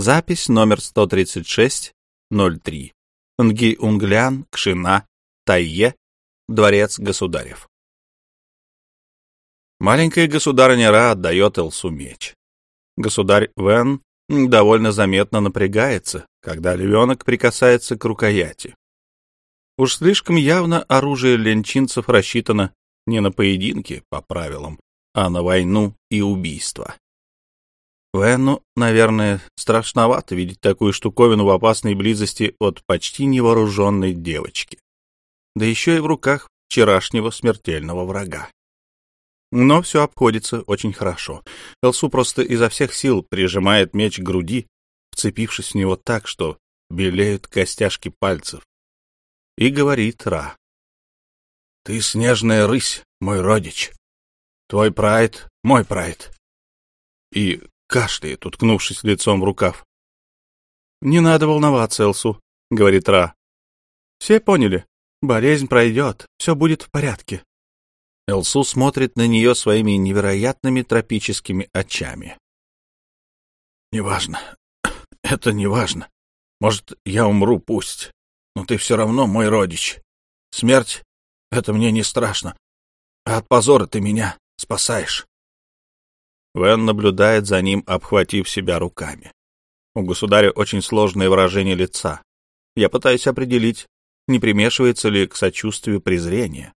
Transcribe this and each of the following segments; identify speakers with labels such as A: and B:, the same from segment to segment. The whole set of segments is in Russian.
A: Запись номер 136-03. Нги-Унглян, Кшина, Тайе, Дворец Государев. Маленькая государыня Ра отдает Элсу меч. Государь Вен довольно заметно напрягается, когда львенок прикасается к рукояти. Уж слишком явно оружие ленчинцев рассчитано не на поединки по правилам, а на войну и убийство. Вену, наверное, страшновато видеть такую штуковину в опасной близости от почти невооруженной девочки. Да еще и в руках вчерашнего смертельного врага. Но все обходится очень хорошо. Элсу просто изо всех сил прижимает меч к груди, вцепившись в него так, что белеют костяшки пальцев. И говорит Ра. — Ты снежная рысь, мой родич. Твой прайд — мой прайд. И кашляет, уткнувшись лицом в рукав. — Не надо волноваться, Элсу, — говорит Ра. — Все поняли. Болезнь пройдет, все будет в порядке. Элсу смотрит на нее своими невероятными тропическими очами. — Неважно. Это неважно. Может, я умру, пусть. Но ты все равно мой родич. Смерть — это мне не страшно. А от позора ты меня спасаешь. Вен наблюдает за ним, обхватив себя руками. У государя очень сложное выражение лица. Я пытаюсь определить, не примешивается ли к сочувствию презрение.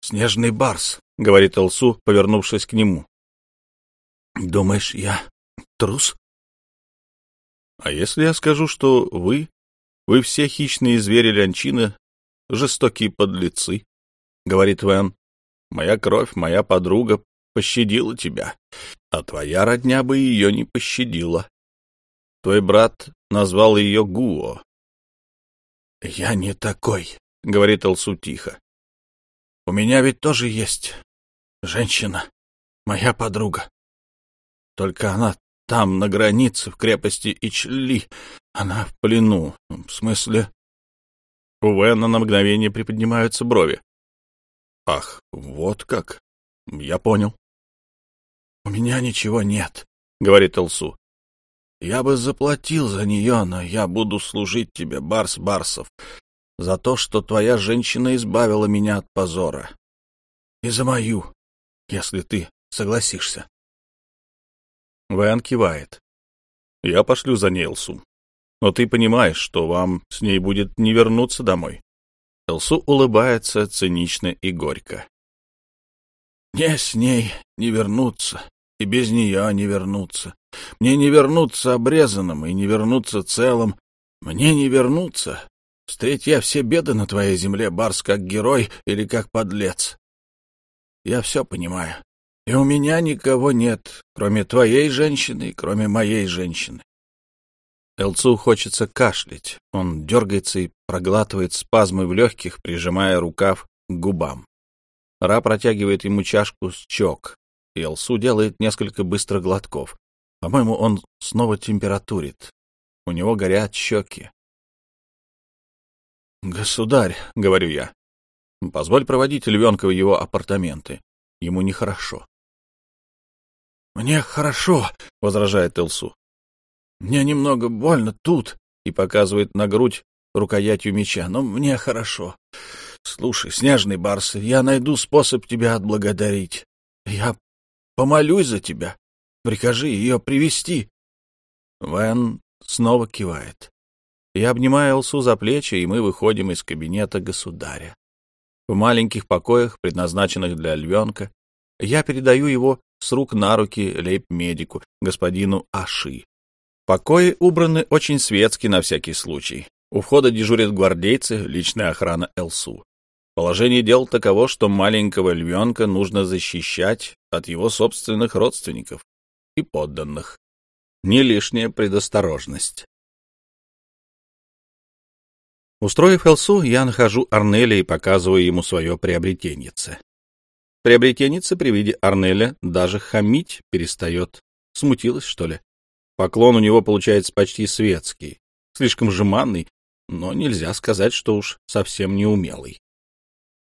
A: «Снежный барс», — говорит Элсу, повернувшись к нему. «Думаешь, я трус?» «А если я скажу, что вы, вы все хищные звери Лянчины, жестокие подлецы?» — говорит Вен. «Моя кровь, моя подруга пощадила тебя, а твоя родня бы ее не пощадила. Твой брат назвал ее Гуо. — Я не такой, — говорит Алсу тихо. — У меня ведь тоже есть женщина, моя подруга. Только она там, на границе, в крепости Ичли. Она в плену. В смысле... У Вена на мгновение приподнимаются брови. — Ах, вот как. Я понял. «У меня ничего нет», — говорит Элсу. «Я бы заплатил за нее, но я буду служить тебе, Барс Барсов, за то, что твоя женщина избавила меня от позора. И за мою, если ты согласишься». Вэн кивает. «Я пошлю за ней, Элсу. Но ты понимаешь, что вам с ней будет не вернуться домой». Элсу улыбается цинично и горько. «Мне с ней не вернуться и без нее не вернуться. Мне не вернуться обрезанным и не вернуться целым. Мне не вернуться. Встреть я все беды на твоей земле, Барс, как герой или как подлец. Я все понимаю. И у меня никого нет, кроме твоей женщины и кроме моей женщины. Элцу хочется кашлять. Он дергается и проглатывает спазмы в легких, прижимая рукав к губам. Ра протягивает ему чашку с чок, и Элсу делает несколько быстрых глотков. По-моему, он снова температурит. У него горят щеки. «Государь», — говорю я, — «позволь проводить львенка в его апартаменты. Ему нехорошо». «Мне хорошо», — возражает Элсу. «Мне немного больно тут», — и показывает на грудь рукоятью меча, — «но мне хорошо. Слушай, снежный барс, я найду способ тебя отблагодарить. Я Помолюсь за тебя. Прикажи ее привести. Вен снова кивает. Я обнимаю Элсу за плечи, и мы выходим из кабинета государя. В маленьких покоях, предназначенных для львенка, я передаю его с рук на руки лейб-медику, господину Аши. Покои убраны очень светски на всякий случай. У входа дежурят гвардейцы, личная охрана Элсу. Положение дел таково, что маленького львенка нужно защищать от его собственных родственников и подданных. Не лишняя предосторожность. Устроив Элсу, я нахожу Арнеля и показываю ему свое приобретеннице. Приобретенница при виде Арнеля даже хамить перестает. Смутилась, что ли? Поклон у него получается почти светский, слишком жеманный, но нельзя сказать, что уж совсем неумелый.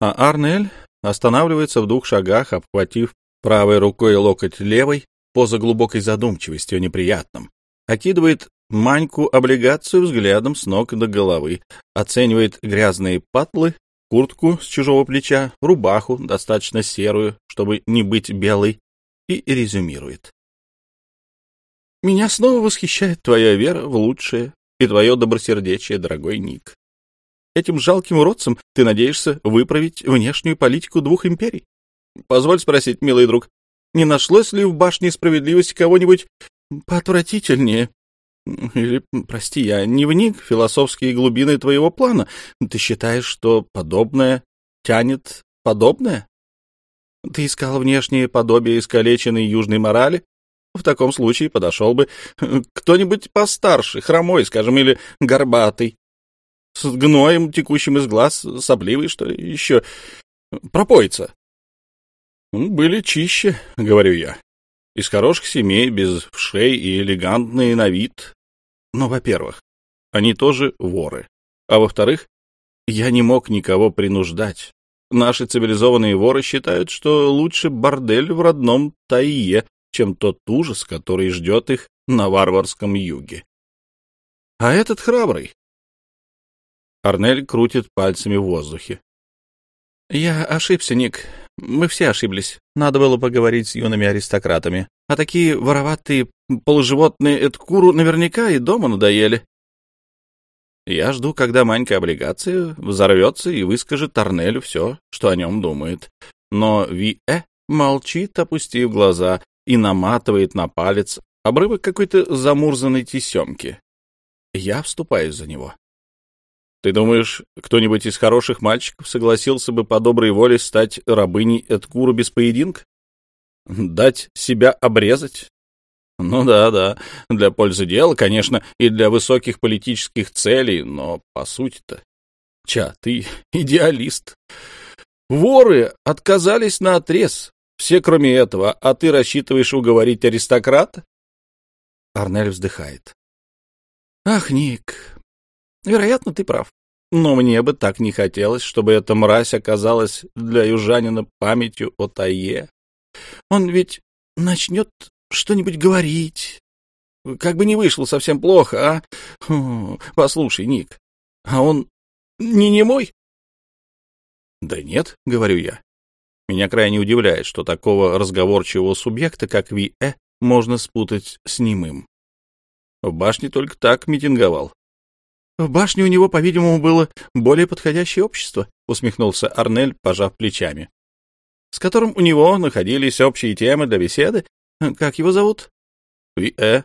A: А Арнель останавливается в двух шагах, обхватив правой рукой локоть левой, поза глубокой задумчивости о неприятном, окидывает Маньку облигацию взглядом с ног до головы, оценивает грязные патлы, куртку с чужого плеча, рубаху, достаточно серую, чтобы не быть белой, и резюмирует. «Меня снова восхищает твоя вера в лучшее и твое добросердечие, дорогой Ник. Этим жалким уродцем ты надеешься выправить внешнюю политику двух империй? Позволь спросить, милый друг, не нашлось ли в башне справедливости кого-нибудь поотвратительнее? Или, прости, я не вник в философские глубины твоего плана. Ты считаешь, что подобное тянет подобное? Ты искал внешнее подобие искалеченной южной морали? В таком случае подошел бы кто-нибудь постарше, хромой, скажем, или горбатый, с гноем, текущим из глаз, сопливый, что еще, пропоится. Были чище, говорю я. Из хороших семей, без вшей и элегантные на вид. Но, во-первых, они тоже воры. А во-вторых, я не мог никого принуждать. Наши цивилизованные воры считают, что лучше бордель в родном Таие, чем тот ужас, который ждет их на варварском юге. А этот храбрый. Арнель крутит пальцами в воздухе. Я ошибся, Ник. Мы все ошиблись. Надо было поговорить с юными аристократами. А такие вороватые полуживотные Эдкуру наверняка и дома надоели. Я жду, когда Манька облигации взорвется и выскажет Торнелю все, что о нем думает. Но Ви-Э молчит, опустив глаза, и наматывает на палец обрывок какой-то замурзанной тесемки. Я вступаюсь за него. Ты думаешь, кто-нибудь из хороших мальчиков согласился бы по доброй воле стать рабыней Эдкуру без поединка? Дать себя обрезать? Ну да, да, для пользы дела, конечно, и для высоких политических целей, но по сути-то... Ча, ты идеалист. Воры отказались на отрез, все кроме этого, а ты рассчитываешь уговорить аристократа? Арнель вздыхает. Ах, Ник, Вероятно, ты прав. Но мне бы так не хотелось, чтобы эта мразь оказалась для южанина памятью о Тае. Он ведь начнет что-нибудь говорить. Как бы не вышло совсем плохо, а? Послушай, Ник, а он не немой? Да нет, говорю я. Меня крайне удивляет, что такого разговорчивого субъекта, как Ви-Э, можно спутать с немым. В башне только так митинговал. В башне у него, по-видимому, было более подходящее общество, усмехнулся Арнель, пожав плечами. С которым у него находились общие темы для беседы. Как его зовут? Ви-Э.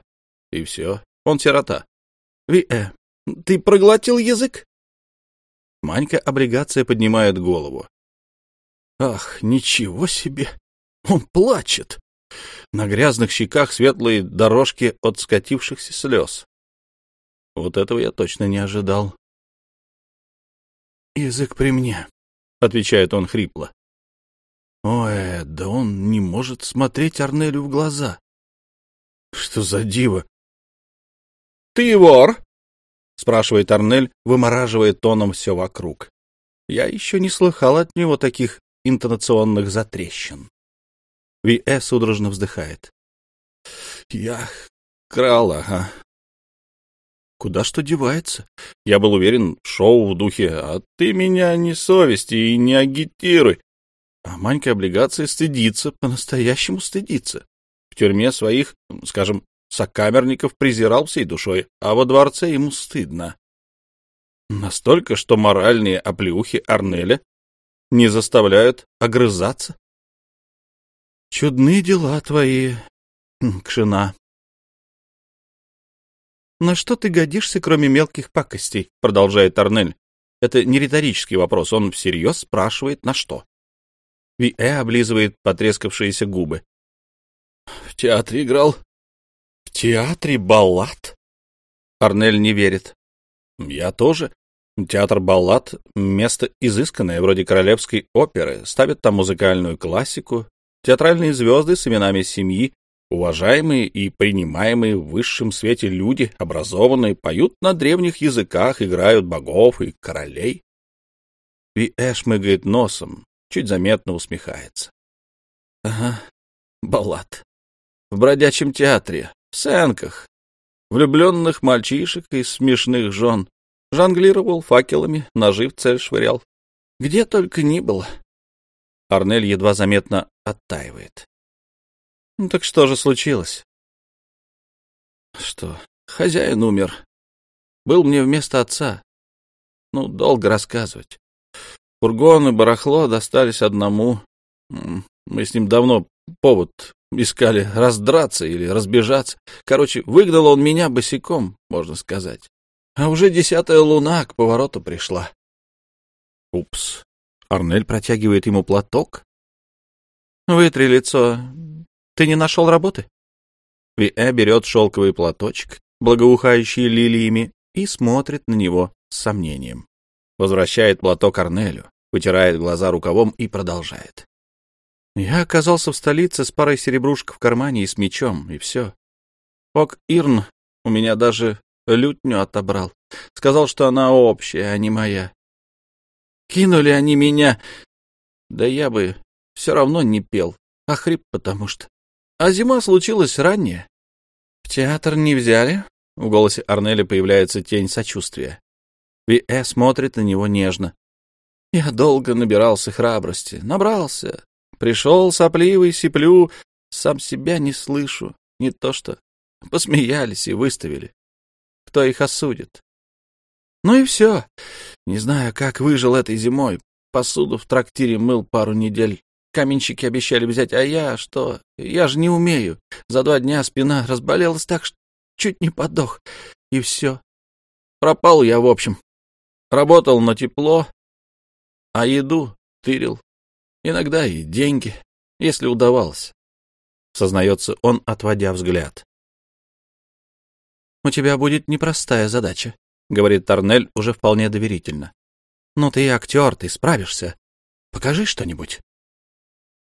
A: И все. Он сирота. Ви-Э. Ты проглотил язык? Манька облигация поднимает голову. Ах, ничего себе! Он плачет! На грязных щеках светлые дорожки от скатившихся слез. Вот этого я точно не ожидал. «Язык при мне», — отвечает он хрипло. «Ой, да он не может смотреть Арнелю в глаза. Что за диво?» «Ты вор?» — спрашивает Арнель, вымораживая тоном все вокруг. Я еще не слыхал от него таких интонационных затрещин. Ви-Э судорожно вздыхает. «Я крал, ага. Куда что девается? Я был уверен, шоу в духе «А ты меня не совести и не агитируй». А Манька облигации стыдится, по-настоящему стыдится. В тюрьме своих, скажем, сокамерников презирал всей душой, а во дворце ему стыдно. Настолько, что моральные оплеухи Арнеля не заставляют огрызаться. Чудные дела твои, Кшина, «На что ты годишься, кроме мелких пакостей?» — продолжает Арнель. Это не риторический вопрос, он всерьез спрашивает, на что. Ви-Э облизывает потрескавшиеся губы. «В театре играл?» «В театре баллад?» Арнель не верит. «Я тоже. Театр баллад — место изысканное, вроде королевской оперы. Ставят там музыкальную классику. Театральные звезды с именами семьи Уважаемые и принимаемые в высшем свете люди, образованные, поют на древних языках, играют богов и королей. И Эш мыгает носом, чуть заметно усмехается. Ага, баллад. В бродячем театре, в сценках. влюбленных мальчишек и смешных жен. Жонглировал факелами, ножи в цель швырял. Где только ни было. Арнель едва заметно оттаивает. Ну, так что же случилось? Что, хозяин умер. Был мне вместо отца. Ну, долго рассказывать. Фургон и барахло достались одному. Мы с ним давно повод искали раздраться или разбежаться. Короче, выгнал он меня босиком, можно сказать. А уже десятая луна к повороту пришла. Упс. Арнель протягивает ему платок. Вытри лицо. Ты не нашел работы? Виэ берет шелковый платочек, благоухающий лилиями, и смотрит на него с сомнением. Возвращает платок Арнелю, вытирает глаза рукавом и продолжает. Я оказался в столице с парой серебрушек в кармане и с мечом, и все. Ок Ирн у меня даже лютню отобрал. Сказал, что она общая, а не моя. Кинули они меня. Да я бы все равно не пел, а хрип потому что. А зима случилась ранняя. В театр не взяли? В голосе Арнеля появляется тень сочувствия. Ви-Э смотрит на него нежно. Я долго набирался храбрости. Набрался. Пришел сопливый, сиплю, сам себя не слышу. Не то что. Посмеялись и выставили. Кто их осудит? Ну и все. Не знаю, как выжил этой зимой. Посуду в трактире мыл пару недель. Каменщики обещали взять, а я что? Я же не умею. За два дня спина разболелась так, что чуть не подох. И все. Пропал я, в общем. Работал на тепло, а еду тырил. Иногда и деньги, если удавалось. Сознается он, отводя взгляд. «У тебя будет непростая задача», — говорит Торнель уже вполне доверительно. «Ну ты актер, ты справишься. Покажи что-нибудь».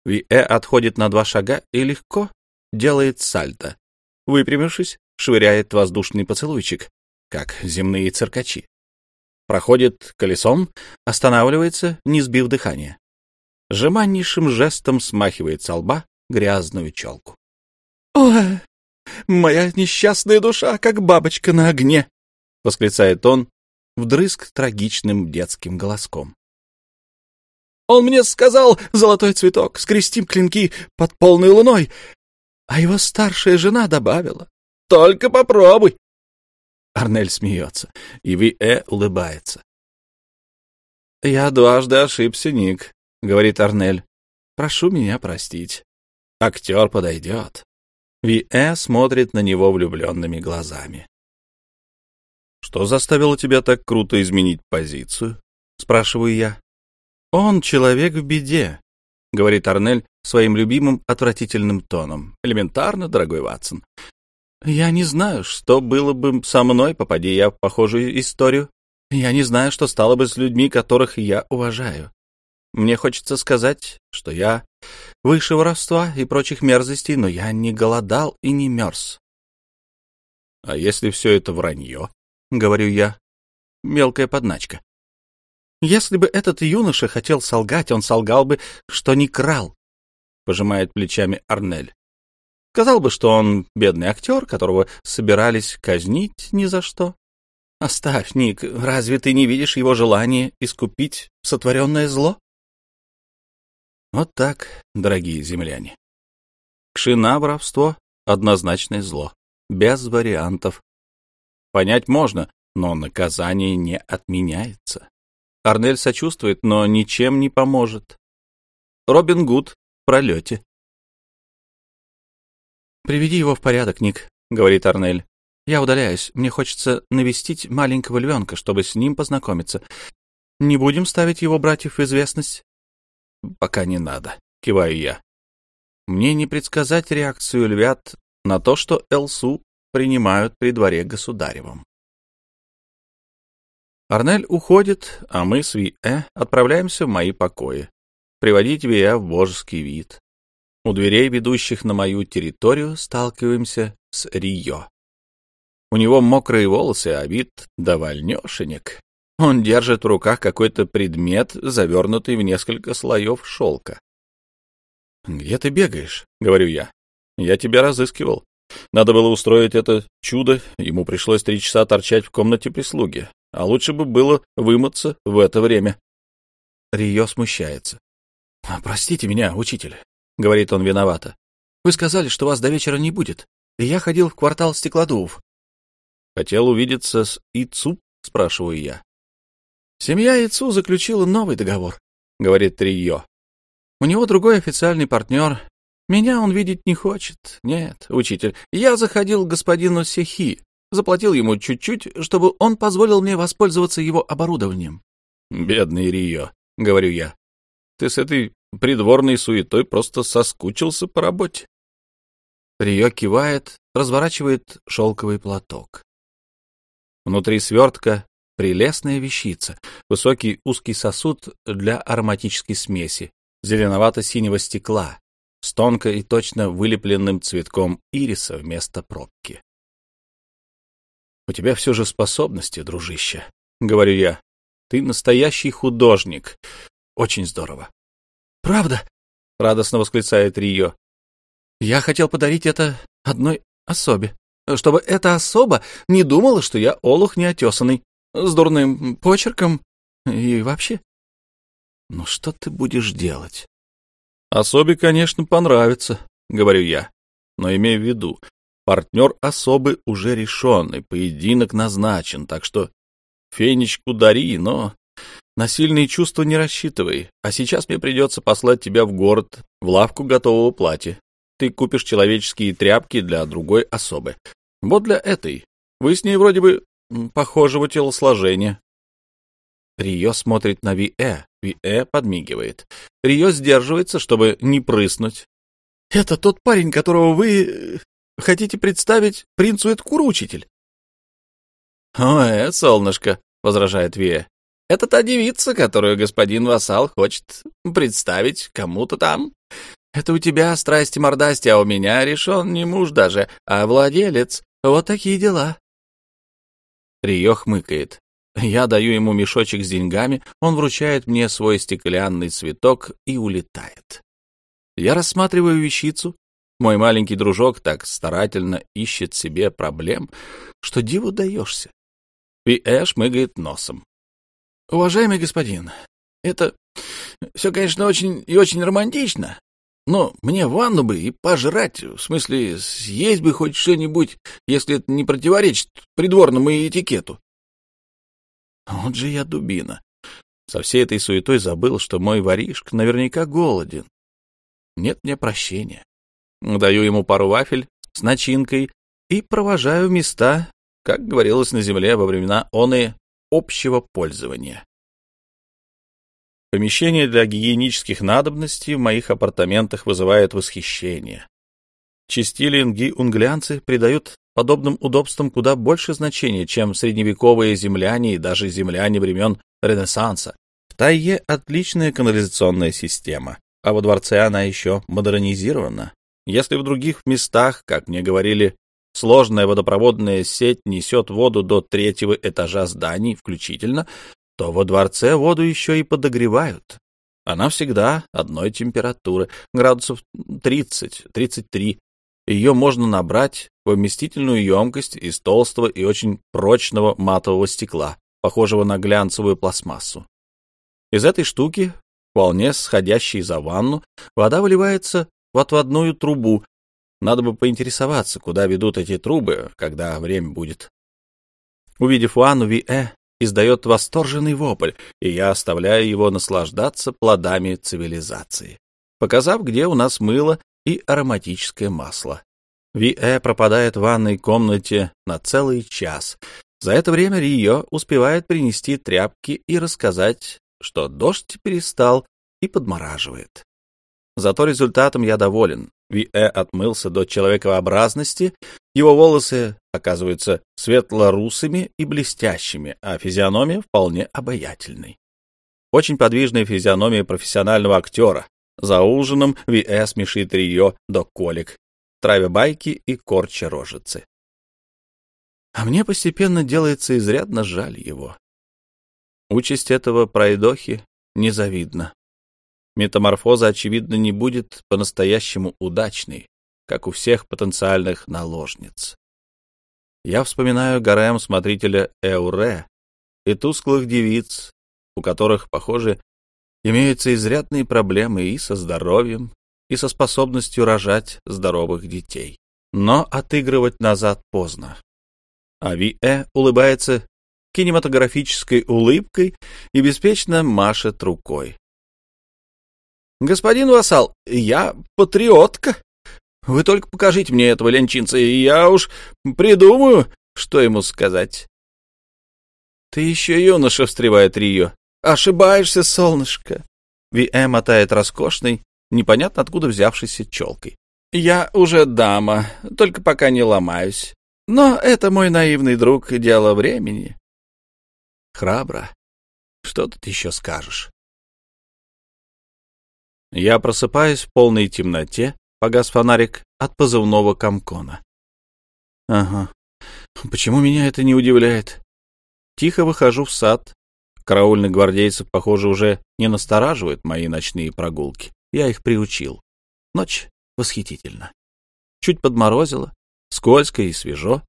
A: Ви-Э отходит на два шага и легко делает сальто. Выпрямившись, швыряет воздушный поцелуйчик, как земные циркачи. Проходит колесом, останавливается, не сбив дыхания. Жеманнейшим жестом смахивает со лба грязную челку. — Ой, моя несчастная душа, как бабочка на огне! — восклицает он, вдрызг трагичным детским голоском. Он мне сказал, золотой цветок, скрестим клинки под полной луной. А его старшая жена добавила, только попробуй. Арнель смеется, и Ви-Э улыбается. «Я дважды ошибся, Ник», — говорит Арнель. «Прошу меня простить. Актер подойдет». Ви-Э смотрит на него влюбленными глазами. «Что заставило тебя так круто изменить позицию?» — спрашиваю я. «Он человек в беде», — говорит Арнель своим любимым отвратительным тоном. «Элементарно, дорогой Ватсон. Я не знаю, что было бы со мной, попади я в похожую историю. Я не знаю, что стало бы с людьми, которых я уважаю. Мне хочется сказать, что я выше воровства и прочих мерзостей, но я не голодал и не мерз. — А если все это вранье? — говорю я. Мелкая подначка. Если бы этот юноша хотел солгать, он солгал бы, что не крал, — пожимает плечами Арнель. Сказал бы, что он бедный актер, которого собирались казнить ни за что. Оставь, Ник, разве ты не видишь его желания искупить сотворенное зло? Вот так, дорогие земляне. Кшина воровство — однозначное зло, без вариантов. Понять можно, но наказание не отменяется. Арнель сочувствует, но ничем не поможет. Робин Гуд в пролете. «Приведи его в порядок, Ник», — говорит Арнель. «Я удаляюсь. Мне хочется навестить маленького львенка, чтобы с ним познакомиться. Не будем ставить его братьев в известность?» «Пока не надо», — киваю я. Мне не предсказать реакцию львят на то, что Элсу принимают при дворе государевом. Арнель уходит, а мы с Ви-Э отправляемся в мои покои, приводить Ви-Э в божеский вид. У дверей, ведущих на мою территорию, сталкиваемся с Рио. У него мокрые волосы, а вид довольнешенек. Он держит в руках какой-то предмет, завернутый в несколько слоев шелка. «Где ты бегаешь?» — говорю я. «Я тебя разыскивал. Надо было устроить это чудо, ему пришлось три часа торчать в комнате прислуги, а лучше бы было вымыться в это время. Рио смущается. «А, «Простите меня, учитель», — говорит он виновато. «Вы сказали, что вас до вечера не будет, и я ходил в квартал стеклодувов». «Хотел увидеться с Ицу?» — спрашиваю я. «Семья Ицу заключила новый договор», — говорит Рио. «У него другой официальный партнер. Меня он видеть не хочет. Нет, учитель, я заходил к господину Сехи, заплатил ему чуть-чуть, чтобы он позволил мне воспользоваться его оборудованием». «Бедный Рио», — говорю я. «Ты с этой придворной суетой просто соскучился по работе». Рио кивает, разворачивает шелковый платок. Внутри свертка прелестная вещица, высокий узкий сосуд для ароматической смеси, зеленовато-синего стекла, с тонко и точно вылепленным цветком ириса вместо пробки. «У тебя все же способности, дружище», — говорю я. «Ты настоящий художник. Очень здорово». «Правда?» — радостно восклицает Рио. «Я хотел подарить это одной особе, чтобы эта особа не думала, что я олух неотесанный, с дурным почерком и вообще». «Ну что ты будешь делать?» «Особе, конечно, понравится», — говорю я, но имею в виду, партнер особы уже решен, и поединок назначен, так что фенечку дари, но на сильные чувства не рассчитывай, а сейчас мне придется послать тебя в город, в лавку готового платья. Ты купишь человеческие тряпки для другой особы. Вот для этой. Вы с ней вроде бы похожего телосложения. Рио смотрит на Ви-Э. Ви-Э подмигивает. Рио сдерживается, чтобы не прыснуть. — Это тот парень, которого вы э, хотите представить принцу Эдкуру, учитель? — Ой, солнышко, — возражает Ви-Э. — Это та девица, которую господин Вассал хочет представить кому-то там. Это у тебя страсти-мордасти, а у меня решен не муж даже, а владелец. Вот такие дела. Рио хмыкает. Я даю ему мешочек с деньгами, он вручает мне свой стеклянный цветок и улетает. Я рассматриваю вещицу. Мой маленький дружок так старательно ищет себе проблем, что диву даешься. И Эш мыгает носом. «Уважаемый господин, это все, конечно, очень и очень романтично, но мне ванну бы и пожрать, в смысле, съесть бы хоть что-нибудь, если это не противоречит придворному этикету. Вот же я дубина. Со всей этой суетой забыл, что мой воришка наверняка голоден. Нет мне прощения. Даю ему пару вафель с начинкой и провожаю места, как говорилось на земле во времена оны общего пользования. Помещение для гигиенических надобностей в моих апартаментах вызывает восхищение. Чистилинги-унглянцы придают подобным удобствам куда больше значения, чем средневековые земляне и даже земляне времен Ренессанса. В Тайе отличная канализационная система, а во дворце она еще модернизирована. Если в других местах, как мне говорили, сложная водопроводная сеть несет воду до третьего этажа зданий включительно, то во дворце воду еще и подогревают. Она всегда одной температуры, градусов 30-33, ее можно набрать в вместительную емкость из толстого и очень прочного матового стекла, похожего на глянцевую пластмассу. Из этой штуки, вполне сходящей за ванну, вода выливается в отводную трубу. Надо бы поинтересоваться, куда ведут эти трубы, когда время будет. Увидев ванну, Ви-Э издает восторженный вопль, и я оставляю его наслаждаться плодами цивилизации, показав, где у нас мыло и ароматическое масло. Ви-Э пропадает в ванной комнате на целый час. За это время Рио успевает принести тряпки и рассказать, что дождь перестал и подмораживает. Зато результатом я доволен. Ви-Э отмылся до человекообразности, его волосы оказываются светло-русыми и блестящими, а физиономия вполне обаятельной. Очень подвижная физиономия профессионального актера, за ужином Ви-Э смешит Рио до колик, травя байки и корча рожицы. А мне постепенно делается изрядно жаль его. Участь этого пройдохи незавидна. Метаморфоза, очевидно, не будет по-настоящему удачной. Как у всех потенциальных наложниц. Я вспоминаю гарем смотрителя Эуре и тусклых девиц, у которых, похоже, имеются изрядные проблемы и со здоровьем, и со способностью рожать здоровых детей. Но отыгрывать назад поздно. А Ви-Э улыбается кинематографической улыбкой и беспечно машет рукой. «Господин Вассал, я патриотка. Вы только покажите мне этого ленчинца, и я уж придумаю, что ему сказать». «Ты еще юноша», — встревает Рио. «Ошибаешься, солнышко». Ви-Э мотает роскошной, непонятно откуда взявшейся челкой. «Я уже дама, только пока не ломаюсь. Но это мой наивный друг, дело времени. Храбро. Что тут еще скажешь? Я просыпаюсь в полной темноте, погас фонарик от позывного комкона. Ага. Почему меня это не удивляет? Тихо выхожу в сад. Караульных гвардейцев, похоже, уже не настораживают мои ночные прогулки. Я их приучил. Ночь восхитительна. Чуть подморозило, скользко и свежо.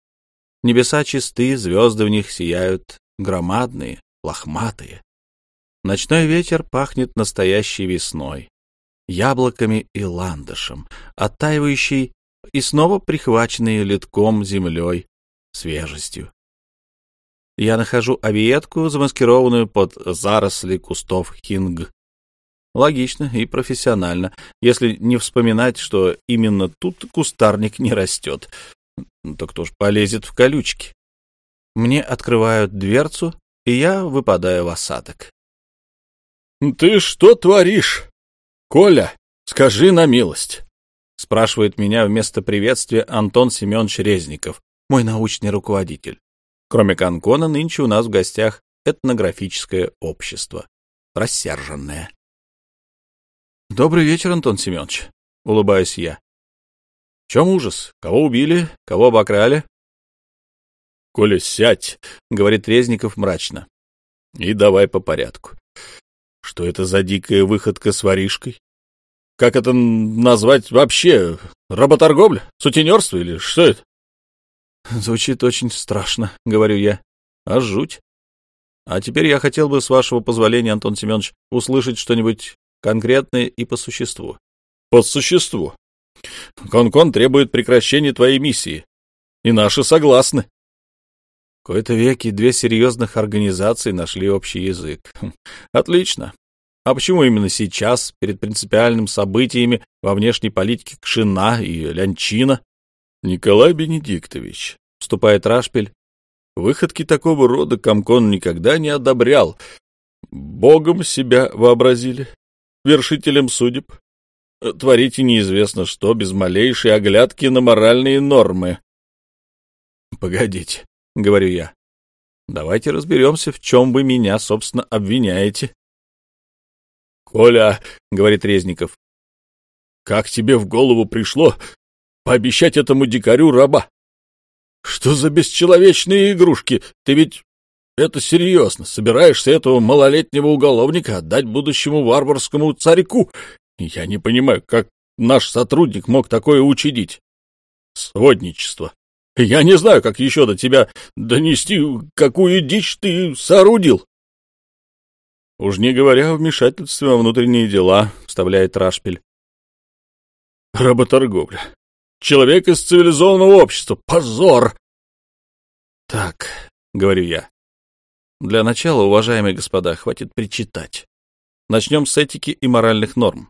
A: Небеса чисты, звезды в них сияют громадные, лохматые. Ночной ветер пахнет настоящей весной, яблоками и ландышем, оттаивающей и снова прихваченной литком землей, свежестью. Я нахожу авиетку, замаскированную под заросли кустов хинг. Логично и профессионально, если не вспоминать, что именно тут кустарник не растет. Так кто ж полезет в колючки? Мне открывают дверцу, и я выпадаю в осадок. — Ты что творишь? Коля, скажи на милость. — спрашивает меня вместо приветствия Антон Семенович Резников, мой научный руководитель. Кроме Конкона, нынче у нас в гостях этнографическое общество, рассерженное. — Добрый вечер, Антон Семенович, — улыбаюсь я. — В чем ужас? Кого убили? Кого обокрали? — Коля, сядь, — говорит Резников мрачно. — И давай по порядку. Что это за дикая выходка с воришкой? Как это назвать вообще? Работорговля? Сутенерство или что это? — Звучит очень страшно, — говорю я. — А жуть. А теперь я хотел бы, с вашего позволения, Антон Семенович, услышать что-нибудь конкретное и по существу. — По существу. Кон-Кон требует прекращения твоей миссии. И наши согласны. Кои-то веки две серьезных организации нашли общий язык. Хм, отлично. А почему именно сейчас, перед принципиальными событиями во внешней политике Кшина и Лянчина? Николай Бенедиктович, вступает Рашпель, выходки такого рода Комкон никогда не одобрял. Богом себя вообразили, вершителем судеб. Творите неизвестно что, без малейшей оглядки на моральные нормы. Погодите, — говорю я. Давайте разберемся, в чем вы меня, собственно, обвиняете. — Коля, — говорит Резников, — как тебе в голову пришло пообещать этому дикарю раба? Что за бесчеловечные игрушки? Ты ведь это серьезно. Собираешься этого малолетнего уголовника отдать будущему варварскому царьку? Я не понимаю, как наш сотрудник мог такое учудить. Сводничество. Я не знаю, как еще до тебя донести, какую дичь ты соорудил. Уж не говоря о вмешательстве во внутренние дела, вставляет Рашпель. Работорговля. Человек из цивилизованного общества. Позор! Так, говорю я. Для начала, уважаемые господа, хватит причитать. Начнем с этики и моральных норм.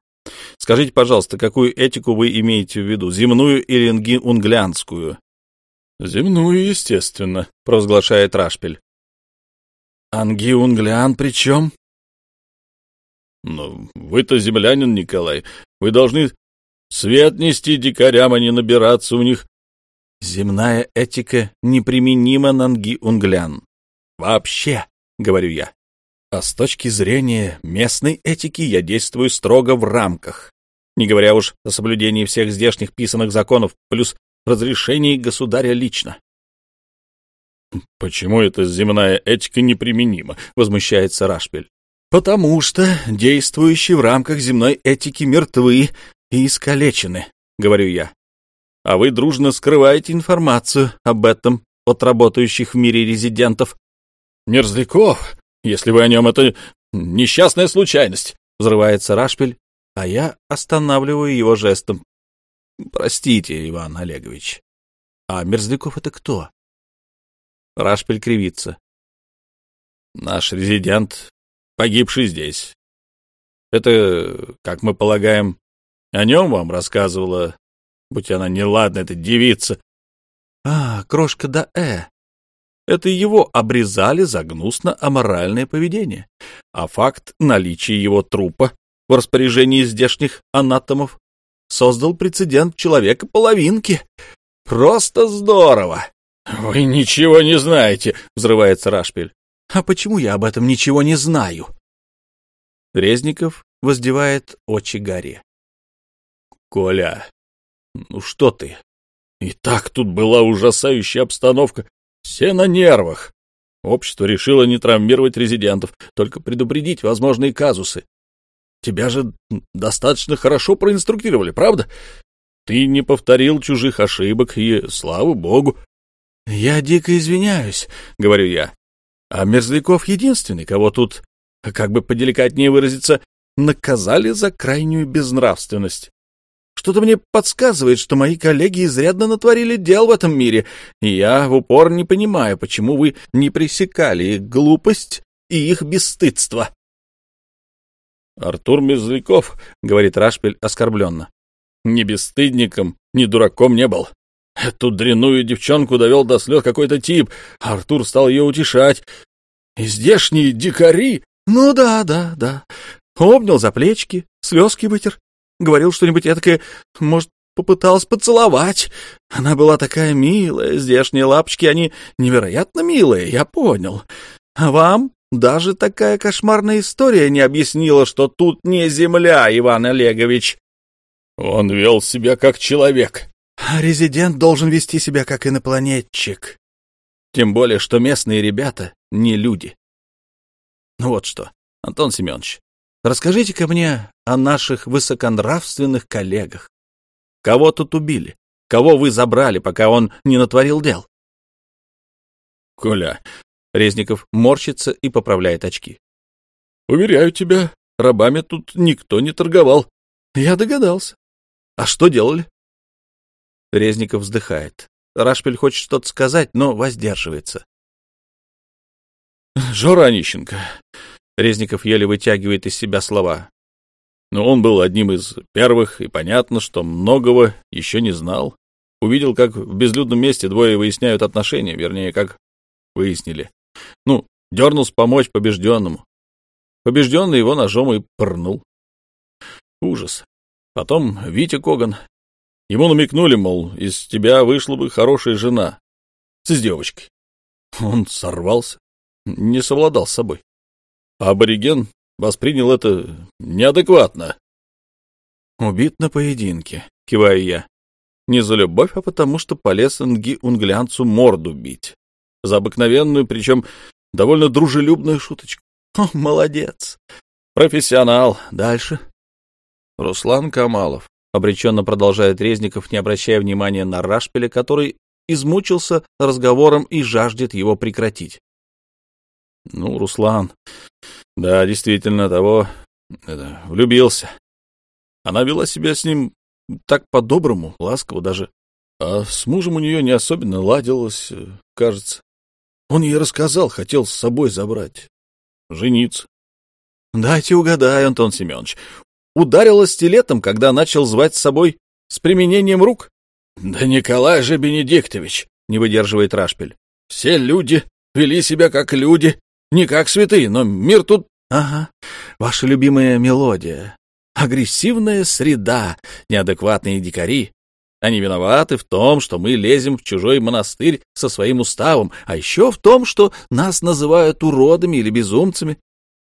A: Скажите, пожалуйста, какую этику вы имеете в виду, земную или унглянскую? «Земную, естественно», — провозглашает Рашпель. «Ангиунглян при чем?» «Ну, вы-то землянин, Николай. Вы должны свет нести дикарям, а не набираться у них». «Земная этика неприменима на Ангиунглян. Вообще», — говорю я. «А с точки зрения местной этики я действую строго в рамках, не говоря уж о соблюдении всех здешних писанных законов, плюс разрешении государя лично. «Почему эта земная этика неприменима?» — возмущается Рашпель. «Потому что действующие в рамках земной этики мертвы и искалечены», — говорю я. а вы дружно скрываете информацию об этом от работающих в мире резидентов. Мерзляков, если вы о нем, это несчастная случайность, взрывается Рашпель, а я останавливаю его жестом. Простите, Иван Олегович. А Мерзляков это кто? Рашпель кривится. Наш резидент, погибший здесь. Это, как мы полагаем, о нем вам рассказывала, будь она неладна, эта девица. А, крошка да э. Это его обрезали за гнусно-аморальное поведение. А факт наличия его трупа в распоряжении здешних анатомов создал прецедент человека-половинки. Просто здорово! — Вы ничего не знаете, — взрывается Рашпель. — А почему я об этом ничего не знаю? Резников воздевает очи горе. — Коля, ну что ты? И так тут была ужасающая обстановка. Все на нервах. Общество решило не травмировать резидентов, только предупредить возможные казусы. Тебя же достаточно хорошо проинструктировали, правда? Ты не повторил чужих ошибок, и слава богу. — Я дико извиняюсь, — говорю я. А Мерзляков единственный, кого тут, как бы поделикатнее выразиться, наказали за крайнюю безнравственность. Что-то мне подсказывает, что мои коллеги изрядно натворили дел в этом мире, и я в упор не понимаю, почему вы не пресекали их глупость и их бесстыдство. Артур Мерзляков, — говорит Рашпель оскорбленно, — ни бесстыдником, ни дураком не был. Эту дряную девчонку довел до слез какой-то тип, а Артур стал ее утешать. И здешние дикари... Ну да, да, да. Обнял за плечики, слезки вытер. Говорил что-нибудь этакое, может, попытался поцеловать. Она была такая милая, здешние лапочки, они невероятно милые, я понял. А вам даже такая кошмарная история не объяснила, что тут не земля, Иван Олегович. Он вел себя как человек. А резидент должен вести себя как инопланетчик. Тем более, что местные ребята не люди. Ну вот что, Антон Семенович, расскажите-ка мне о наших высоконравственных коллегах. Кого тут убили? Кого вы забрали, пока он не натворил дел? Коля, Резников морщится и поправляет очки. «Уверяю тебя, рабами тут никто не торговал. Я догадался. А что делали?» Резников вздыхает. Рашпель хочет что-то сказать, но воздерживается. «Жора Онищенко». Резников еле вытягивает из себя слова. Но он был одним из первых, и понятно, что многого еще не знал. Увидел, как в безлюдном месте двое выясняют отношения, вернее, как выяснили. Ну, дернулся помочь побежденному. Побежденный его ножом и пырнул. Ужас. Потом Витя Коган. Ему намекнули, мол, из тебя вышла бы хорошая жена. С девочкой. Он сорвался, не совладал с собой. А абориген воспринял это неадекватно. Убит на поединке, киваю я. Не за любовь, а потому что полез Нги-Унглянцу морду бить за обыкновенную, причем довольно дружелюбную шуточку. О, молодец! Профессионал. Дальше. Руслан Камалов. Обреченно продолжает Резников, не обращая внимания на Рашпеля, который измучился разговором и жаждет его прекратить. Ну, Руслан, да, действительно, того это, влюбился. Она вела себя с ним так по-доброму, ласково даже. А с мужем у нее не особенно ладилось, кажется. Он ей рассказал, хотел с собой забрать. Жениться. Дайте угадаю, Антон Семенович. Ударила стилетом, когда начал звать с собой с применением рук? Да Николай же Бенедиктович, не выдерживает Рашпель. Все люди вели себя как люди, не как святые, но мир тут... Ага, ваша любимая мелодия. Агрессивная среда, неадекватные дикари, они виноваты в том, что мы лезем в чужой монастырь со своим уставом, а еще в том, что нас называют уродами или безумцами,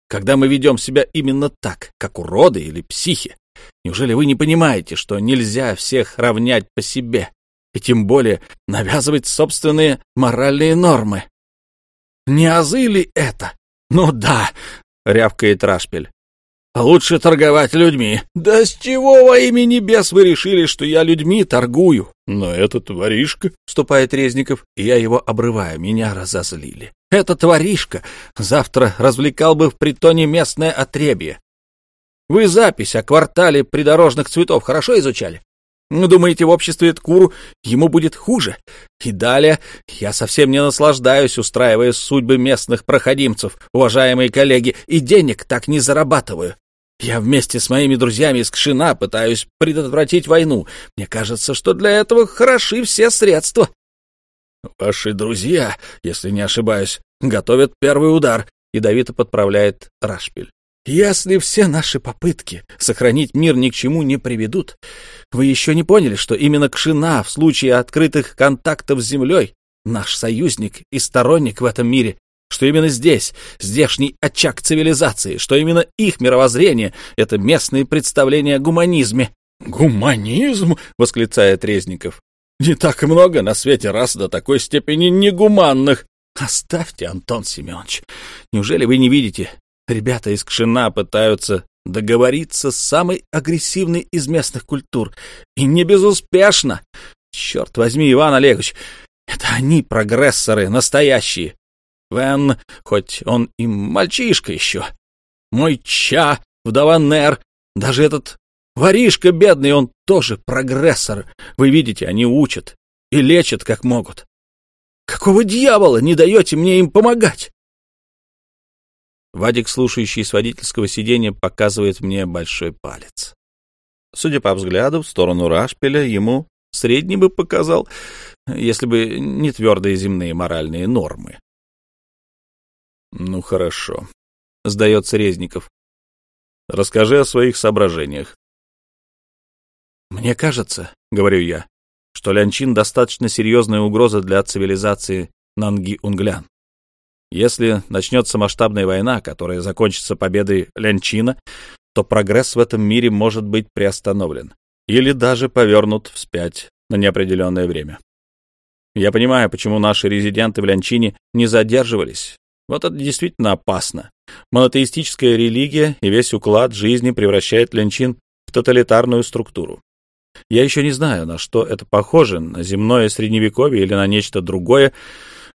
A: когда мы ведем себя именно так, как уроды или психи. Неужели вы не понимаете, что нельзя всех равнять по себе, и тем более навязывать собственные моральные нормы? Не азы ли это? Ну да, рявкает Рашпель. Лучше торговать людьми. Да с чего во имя небес вы решили, что я людьми торгую? Но этот воришка, вступает Резников, и я его обрываю, меня разозлили. Этот воришка завтра развлекал бы в притоне местное отребье. Вы запись о квартале придорожных цветов хорошо изучали? Думаете, в обществе Ткуру ему будет хуже? И далее я совсем не наслаждаюсь, устраивая судьбы местных проходимцев, уважаемые коллеги, и денег так не зарабатываю. Я вместе с моими друзьями из Кшина пытаюсь предотвратить войну. Мне кажется, что для этого хороши все средства. Ваши друзья, если не ошибаюсь, готовят первый удар, ядовито подправляет Рашпиль. Если все наши попытки сохранить мир ни к чему не приведут, вы еще не поняли, что именно Кшина в случае открытых контактов с Землей наш союзник и сторонник в этом мире, что именно здесь, здешний очаг цивилизации, что именно их мировоззрение — это местные представления о гуманизме. «Гуманизм?» — восклицает Резников. «Не так много на свете раз до такой степени негуманных». «Оставьте, Антон Семенович. Неужели вы не видите? Ребята из Кшина пытаются договориться с самой агрессивной из местных культур. И не безуспешно. Черт возьми, Иван Олегович, это они прогрессоры, настоящие. Вен, хоть он и мальчишка еще. Мой Ча, вдова Нер, даже этот воришка бедный, он тоже прогрессор. Вы видите, они учат и лечат как могут. Какого дьявола не даете мне им помогать? Вадик, слушающий с водительского сиденья, показывает мне большой палец. Судя по взгляду в сторону Рашпеля, ему средний бы показал, если бы не твердые земные моральные нормы. Ну, хорошо. Сдается Резников. Расскажи о своих соображениях. Мне кажется, говорю я, что Лянчин достаточно серьезная угроза для цивилизации Нанги-Унглян. Если начнется масштабная война, которая закончится победой Лянчина, то прогресс в этом мире может быть приостановлен или даже повернут вспять на неопределенное время. Я понимаю, почему наши резиденты в Лянчине не задерживались, вот это действительно опасно. Монотеистическая религия и весь уклад жизни превращает Ленчин в тоталитарную структуру. Я еще не знаю, на что это похоже, на земное средневековье или на нечто другое.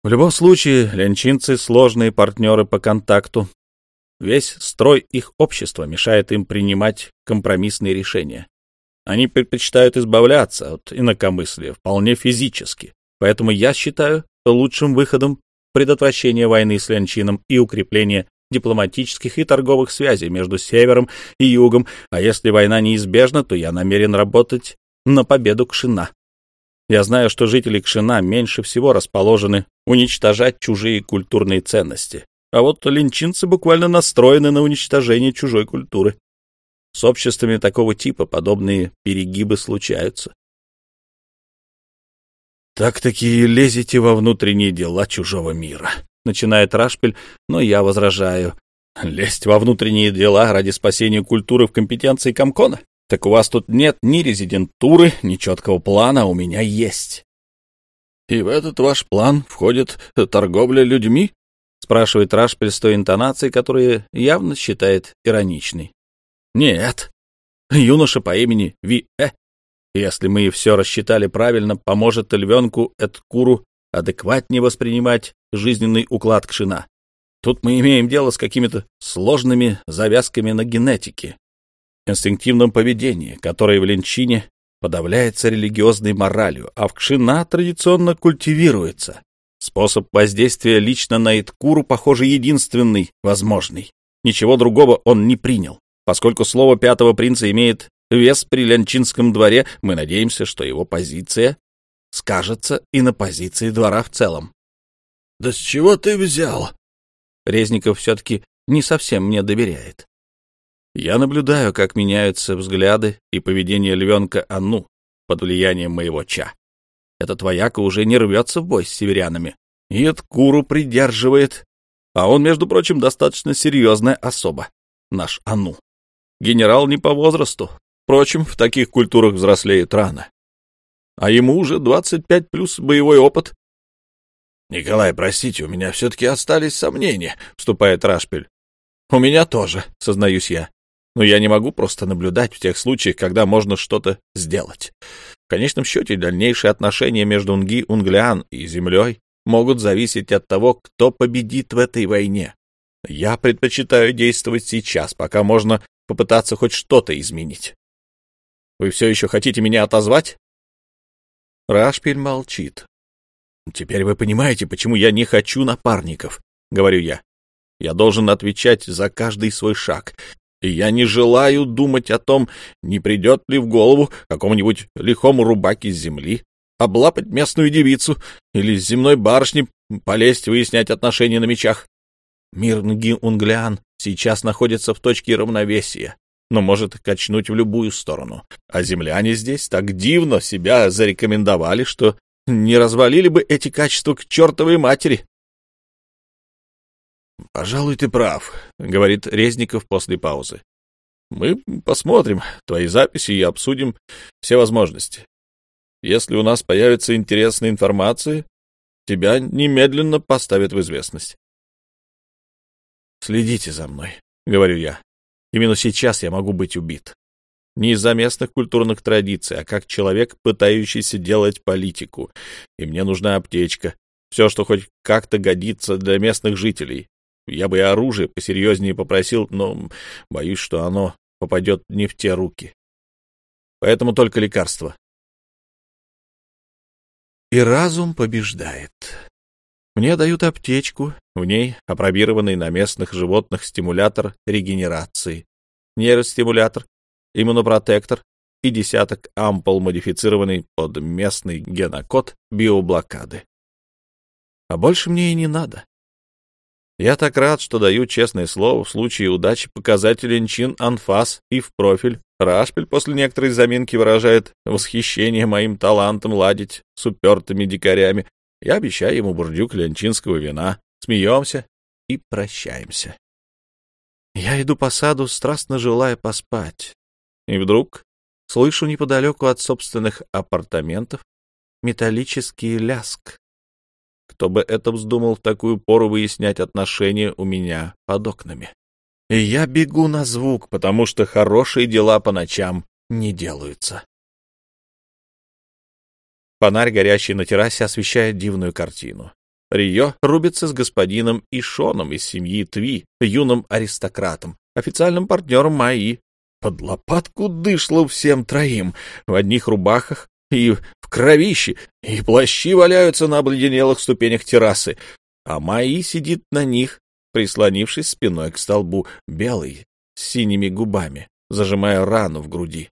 A: В любом случае, ленчинцы — сложные партнеры по контакту. Весь строй их общества мешает им принимать компромиссные решения. Они предпочитают избавляться от инакомыслия вполне физически. Поэтому я считаю лучшим выходом предотвращение войны с Ленчином и укрепление дипломатических и торговых связей между Севером и Югом, а если война неизбежна, то я намерен работать на победу Кшина. Я знаю, что жители Кшина меньше всего расположены уничтожать чужие культурные ценности, а вот линчинцы буквально настроены на уничтожение чужой культуры. С обществами такого типа подобные перегибы случаются. «Так-таки лезете во внутренние дела чужого мира», — начинает Рашпель, но я возражаю. «Лезть во внутренние дела ради спасения культуры в компетенции Комкона? Так у вас тут нет ни резидентуры, ни четкого плана, у меня есть». «И в этот ваш план входит торговля людьми?» — спрашивает Рашпель с той интонацией, которую явно считает ироничной. «Нет. Юноша по имени Ви-Э если мы все рассчитали правильно, поможет львенку Эдкуру адекватнее воспринимать жизненный уклад Кшина. Тут мы имеем дело с какими-то сложными завязками на генетике, инстинктивном поведении, которое в Ленчине подавляется религиозной моралью, а в Кшина традиционно культивируется. Способ воздействия лично на Иткуру, похоже, единственный возможный. Ничего другого он не принял, поскольку слово пятого принца имеет вес при Лянчинском дворе, мы надеемся, что его позиция скажется и на позиции двора в целом. — Да с чего ты взял? Резников все-таки не совсем мне доверяет. Я наблюдаю, как меняются взгляды и поведение львенка Анну под влиянием моего ча. Этот вояка уже не рвется в бой с северянами. И Эдкуру придерживает. А он, между прочим, достаточно серьезная особа, наш Ану. Генерал не по возрасту, Впрочем, в таких культурах взрослеют рано. А ему уже 25 плюс боевой опыт. — Николай, простите, у меня все-таки остались сомнения, — вступает Рашпель. — У меня тоже, — сознаюсь я. но я не могу просто наблюдать в тех случаях, когда можно что-то сделать. В конечном счете, дальнейшие отношения между Унги, Унглян и Землей могут зависеть от того, кто победит в этой войне. Я предпочитаю действовать сейчас, пока можно попытаться хоть что-то изменить. Вы все еще хотите меня отозвать? Рашпиль молчит. Теперь вы понимаете, почему я не хочу напарников, говорю я. Я должен отвечать за каждый свой шаг, и я не желаю думать о том, не придет ли в голову какому-нибудь лихому рубаке с земли облапать местную девицу или с земной барышни полезть выяснять отношения на мечах. Мир Нги-Унглян сейчас находится в точке равновесия, но может качнуть в любую сторону. А земляне здесь так дивно себя зарекомендовали, что не развалили бы эти качества к чертовой матери. — Пожалуй, ты прав, — говорит Резников после паузы. — Мы посмотрим твои записи и обсудим все возможности. Если у нас появится интересная информация, тебя немедленно поставят в известность. «Следите за мной», — говорю я. «Именно сейчас я могу быть убит. Не из-за местных культурных традиций, а как человек, пытающийся делать политику. И мне нужна аптечка. Все, что хоть как-то годится для местных жителей. Я бы и оружие посерьезнее попросил, но боюсь, что оно попадет не в те руки. Поэтому только лекарства. И разум побеждает. Мне дают аптечку, в ней опробированный на местных животных стимулятор регенерации, нейростимулятор, иммунопротектор и десяток ампул, модифицированный под местный генокод биоблокады. А больше мне и не надо. Я так рад, что даю честное слово в случае удачи показать ленчин анфас и в профиль. Рашпель после некоторой заминки выражает восхищение моим талантом ладить с упертыми дикарями. Я обещаю ему бурдюк ленчинского вина. Смеемся и прощаемся. Я иду по саду, страстно желая поспать. И вдруг слышу неподалеку от собственных апартаментов металлический ляск. Кто бы это вздумал в такую пору выяснять отношения у меня под окнами? И я бегу на звук, потому что хорошие дела по ночам не делаются. Фонарь, горящий на террасе, освещает дивную картину. Рио рубится с господином Ишоном из семьи Тви, юным аристократом, официальным партнером Майи. Под лопатку дышло всем троим, в одних рубахах и в кровище, и плащи валяются на обледенелых ступенях террасы, а Майи сидит на них, прислонившись спиной к столбу, белый, с синими губами, зажимая рану в груди.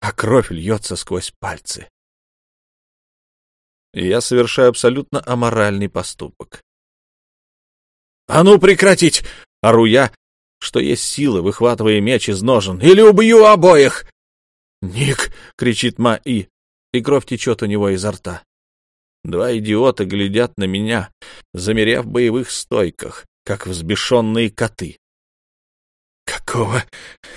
A: А кровь льется сквозь пальцы. Я совершаю абсолютно аморальный поступок. «А ну прекратить!» — ору я, что есть силы, выхватывая меч из ножен. «Или убью обоих!» «Ник!» — кричит Ма-И и кровь течет у него изо рта. Два идиота глядят на меня, замерев в боевых стойках, как взбешенные коты. — Какого?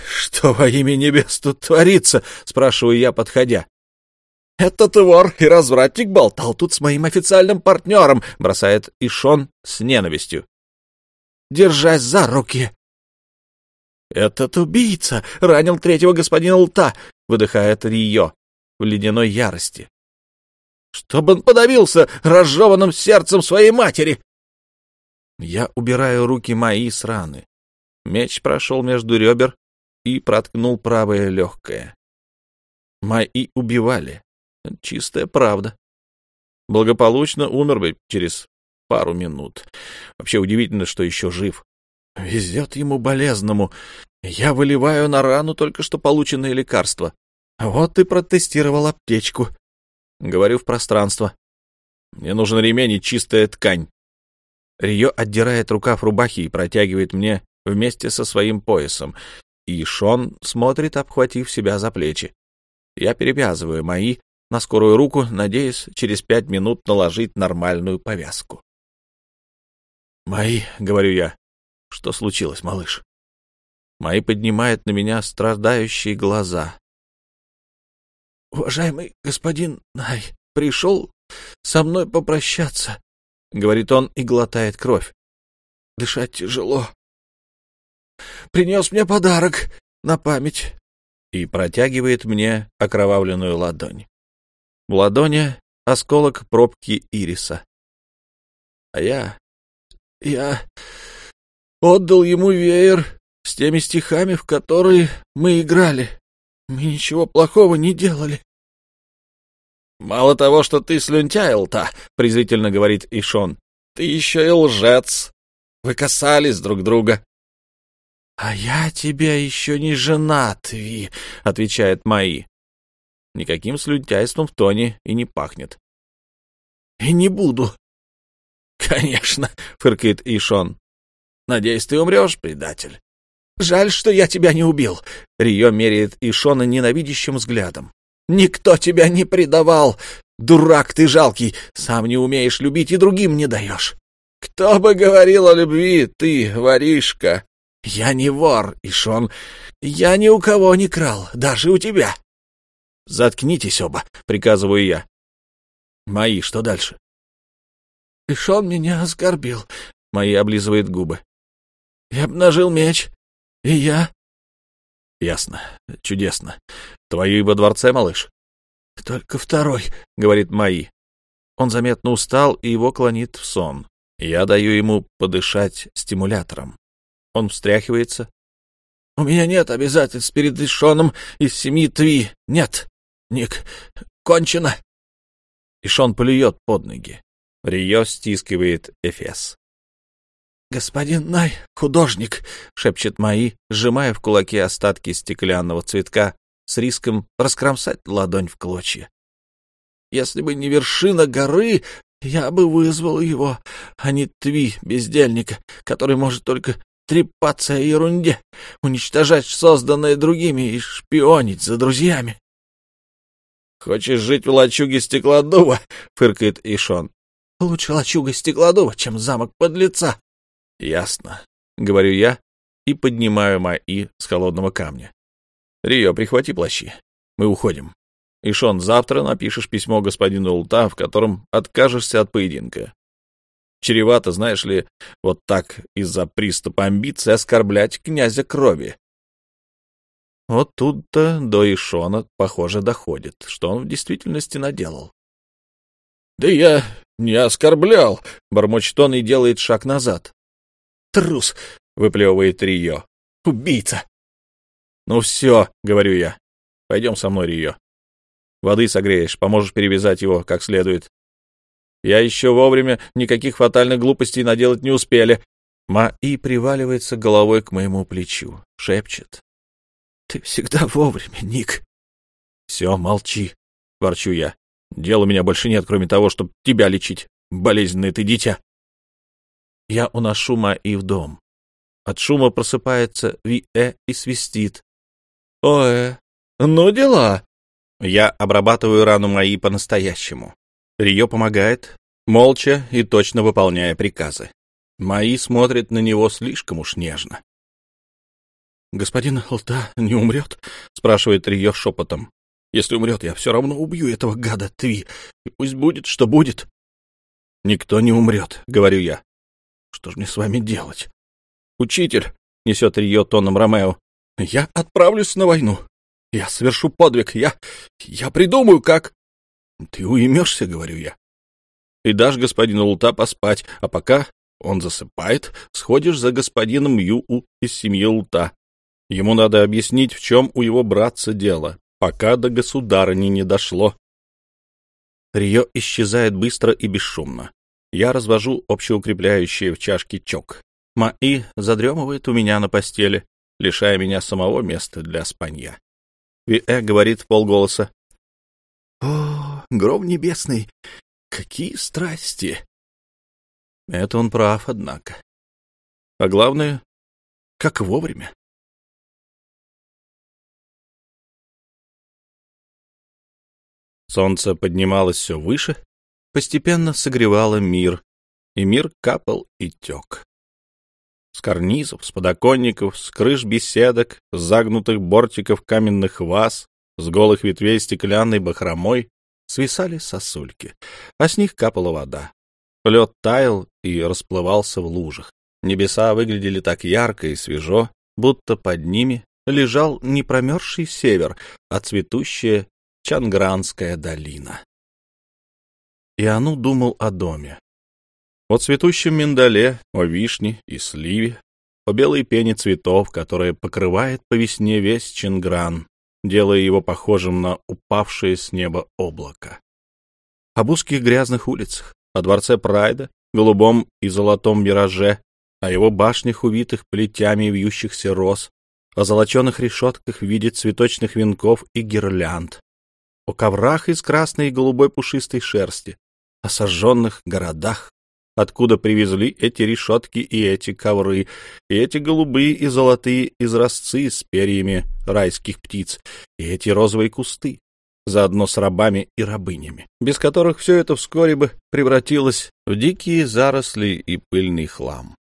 A: Что во имя небес тут творится? — спрашиваю я, подходя. — Этот вор и развратник болтал тут с моим официальным партнером, — бросает Ишон с ненавистью. — Держась за руки. — Этот убийца ранил третьего господина Лта, — выдыхает Рио в ледяной ярости. Чтобы он подавился разжеванным сердцем своей матери! Я убираю руки мои с раны. Меч прошел между ребер и проткнул правое легкое. Мои убивали. Чистая правда. Благополучно умер бы через пару минут. Вообще удивительно, что еще жив. Везет ему болезному. Я выливаю на рану только что полученное лекарство. Вот ты протестировал аптечку. Говорю в пространство. Мне нужен ремень и чистая ткань. Рио отдирает рукав рубахи и протягивает мне вместе со своим поясом. И Шон смотрит, обхватив себя за плечи. Я перевязываю мои на скорую руку, надеясь через пять минут наложить нормальную повязку. «Мои», — говорю я, — «что случилось, малыш?» Мои поднимает на меня страдающие глаза. «Уважаемый господин Най пришел со мной попрощаться», — говорит он и глотает кровь. «Дышать тяжело. Принес мне подарок
B: на память.
A: И протягивает мне окровавленную ладонь. В ладони осколок пробки ириса.
B: А я... я отдал ему веер с теми стихами, в которые мы играли. Мы ничего плохого не делали.
A: — Мало того, что ты слюнтяил-то, — презрительно говорит Ишон, — ты еще и лжец. Вы касались друг друга.
B: — А я тебя еще не женат, Ви, — отвечает Маи.
A: Никаким слюнтяйством в тоне и не пахнет.
B: — И не буду.
A: — Конечно, — фыркает Ишон. — Надеюсь, ты умрешь, предатель.
B: Жаль, что я тебя не убил. Рио меряет Ишона ненавидящим взглядом. Никто тебя не предавал. Дурак ты жалкий, сам не умеешь любить и другим не даешь.
A: Кто бы говорил о любви, ты, воришка?
B: Я не вор, Ишон. Я ни у кого не крал, даже у тебя.
A: Заткнитесь оба, приказываю я.
B: Мои, что дальше? Ишон меня оскорбил.
A: Мои облизывает губы.
B: Я обнажил меч, и я...
A: Ясно. Чудесно. Твои во дворце, малыш?
B: Только второй,
A: говорит Маи. Он заметно устал, и его клонит в сон. Я даю ему подышать стимулятором. Он встряхивается.
B: У меня нет обязательств перед Ишоном из семьи Тви. Нет. Ник, кончено.
A: Ишон плюет под ноги. Рио стискивает Эфес.
B: «Господин Най, художник!» — шепчет Маи, сжимая в кулаке остатки стеклянного цветка с риском раскромсать ладонь в клочья. «Если бы не вершина горы, я бы вызвал его, а не Тви, бездельника, который может только трепаться о ерунде, уничтожать созданное другими и шпионить за друзьями».
A: «Хочешь жить в лачуге стеклодува?» — фыркает Ишон.
B: «Лучше лачуга стеклодува, чем замок подлеца», —
A: Ясно, — говорю я и поднимаю мои с холодного камня. — Рио, прихвати плащи. Мы уходим. Ишон, завтра напишешь письмо господину Улта, в котором откажешься от поединка. Чревато, знаешь ли, вот так из-за приступа амбиций оскорблять князя крови. Вот тут-то до Ишона, похоже, доходит, что он в действительности наделал.
B: — Да я не оскорблял, — бормочет он и делает шаг назад. Трус! — выплевывает Рио. Убийца!
A: Ну все, — говорю я. Пойдем со мной, Рио. Воды согреешь, поможешь перевязать его как следует. Я еще вовремя никаких фатальных глупостей наделать не успели. Ма-И приваливается головой к моему плечу, шепчет.
B: — Ты всегда вовремя, Ник.
A: — Все, молчи, — ворчу я. Дела у меня больше нет, кроме того, чтобы тебя лечить. Болезненное ты дитя. Я уношу Ма-И в дом. От шума просыпается Ви-Э и свистит.
B: «О-э, ну дела!»
A: Я обрабатываю рану Маи по-настоящему. Рио помогает, молча и точно выполняя приказы. Маи смотрит на него слишком уж нежно.
B: «Господин Алта не умрет?» — спрашивает Рио шепотом. «Если умрет, я все равно убью этого гада Тви, и пусть будет, что будет».
A: «Никто не умрет», — говорю я.
B: Что же мне с вами делать?
A: Учитель, — несет ее тоном Ромео, —
B: я отправлюсь на войну. Я совершу подвиг. Я... я придумаю, как...
A: Ты уймешься, — говорю я. И дашь господину Лута поспать, а пока он засыпает, сходишь за господином Юу из семьи Лута. Ему надо объяснить, в чем у его братца дело, пока до государыни не дошло. Рио исчезает быстро и бесшумно. Я развожу общеукрепляющие в чашке чок. Маи задремывает у меня на постели, лишая меня самого места для спанья. Виэ говорит в полголоса.
B: — О, гром небесный, какие страсти!
A: Это он прав, однако. А главное, как вовремя. Солнце поднималось все выше, постепенно согревала мир, и мир капал и тек. С карнизов, с подоконников, с крыш беседок, с загнутых бортиков каменных ваз, с голых ветвей стеклянной бахромой свисали сосульки, а с них капала вода. Лед таял и расплывался в лужах. Небеса выглядели так ярко и свежо, будто под ними
B: лежал не промерзший север, а цветущая Чангранская долина. И Ану думал о доме. О цветущем миндале, о вишне и сливе, о белой пене цветов, которая покрывает по весне весь Чингран, делая его похожим на упавшее с неба облако. Об узких грязных улицах, о дворце Прайда, голубом и золотом мираже, о его башнях, увитых плетями вьющихся роз, о золоченых решетках в виде цветочных венков и гирлянд, о коврах из красной и голубой пушистой шерсти, о сожженных городах, откуда привезли эти решетки и эти ковры, и эти голубые и золотые изразцы с перьями райских птиц, и эти розовые кусты, заодно с рабами и рабынями, без которых все это вскоре бы превратилось в дикие заросли и пыльный хлам.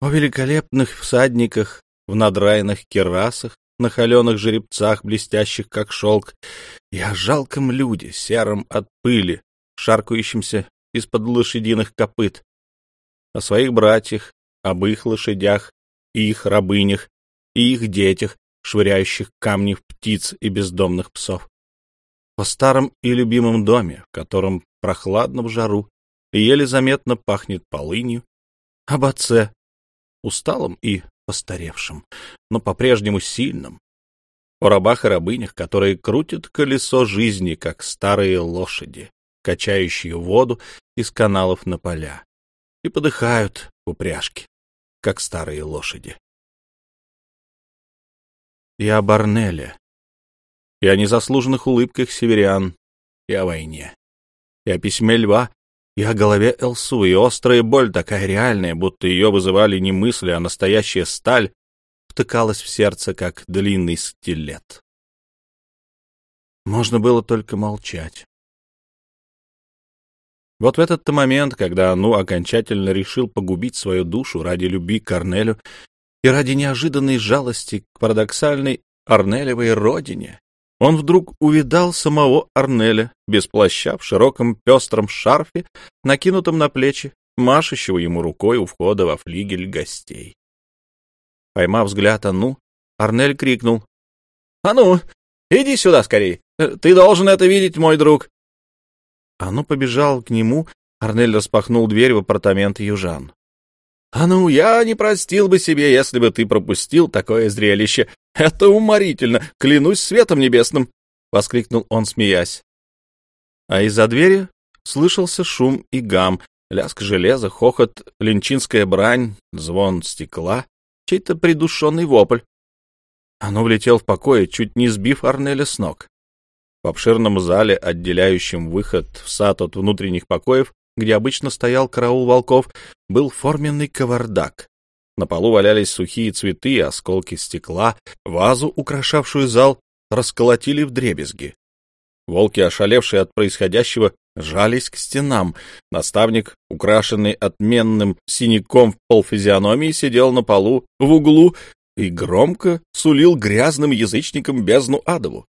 B: О великолепных всадниках в надрайных керасах, на холеных жеребцах, блестящих как шелк, и о жалком люде, сером от пыли, шаркающемся из-под лошадиных копыт, о своих братьях, об их лошадях и их рабынях, и их детях, швыряющих камни в птиц и бездомных псов. О старом и любимом доме, в котором прохладно в жару и еле заметно пахнет полынью, об отце, усталом и постаревшим, но по-прежнему сильным, о рабах и рабынях, которые крутят колесо жизни, как старые лошади, качающие воду из каналов на поля, и подыхают в упряжке, как старые лошади. И о Барнеле, и о незаслуженных улыбках северян, и о войне, и о письме льва, и о голове Элсу, и острая боль, такая реальная, будто ее вызывали не мысли, а настоящая сталь, втыкалась в сердце, как длинный стилет. Можно было только молчать. Вот в этот момент, когда Ану окончательно решил погубить свою душу ради любви к Корнелю и ради неожиданной жалости к парадоксальной Арнелевой родине, он вдруг увидал самого Арнеля, без плаща, в широком пестром шарфе, накинутом на плечи, машущего ему рукой у входа во флигель гостей. Поймав взгляд Ану, Арнель крикнул. — А ну, иди сюда скорей! Ты должен это видеть, мой друг! Ану побежал к нему, Арнель распахнул дверь в апартаменты южан. «А ну, я не простил бы себе, если бы ты пропустил такое зрелище. Это уморительно, клянусь светом небесным!» — воскликнул он, смеясь. А из-за двери слышался шум и гам, лязг железа, хохот, ленчинская брань, звон стекла, чей-то придушенный вопль. Оно влетел в покое, чуть не сбив Арнеля с ног. В обширном зале, отделяющем выход в сад от внутренних покоев, где обычно стоял караул волков, был форменный кавардак. На полу валялись сухие цветы, осколки стекла, вазу, украшавшую зал, расколотили в дребезги. Волки, ошалевшие от происходящего, жались к стенам. Наставник, украшенный отменным синяком в полфизиономии, сидел на полу в углу и громко сулил грязным язычникам бездну адову.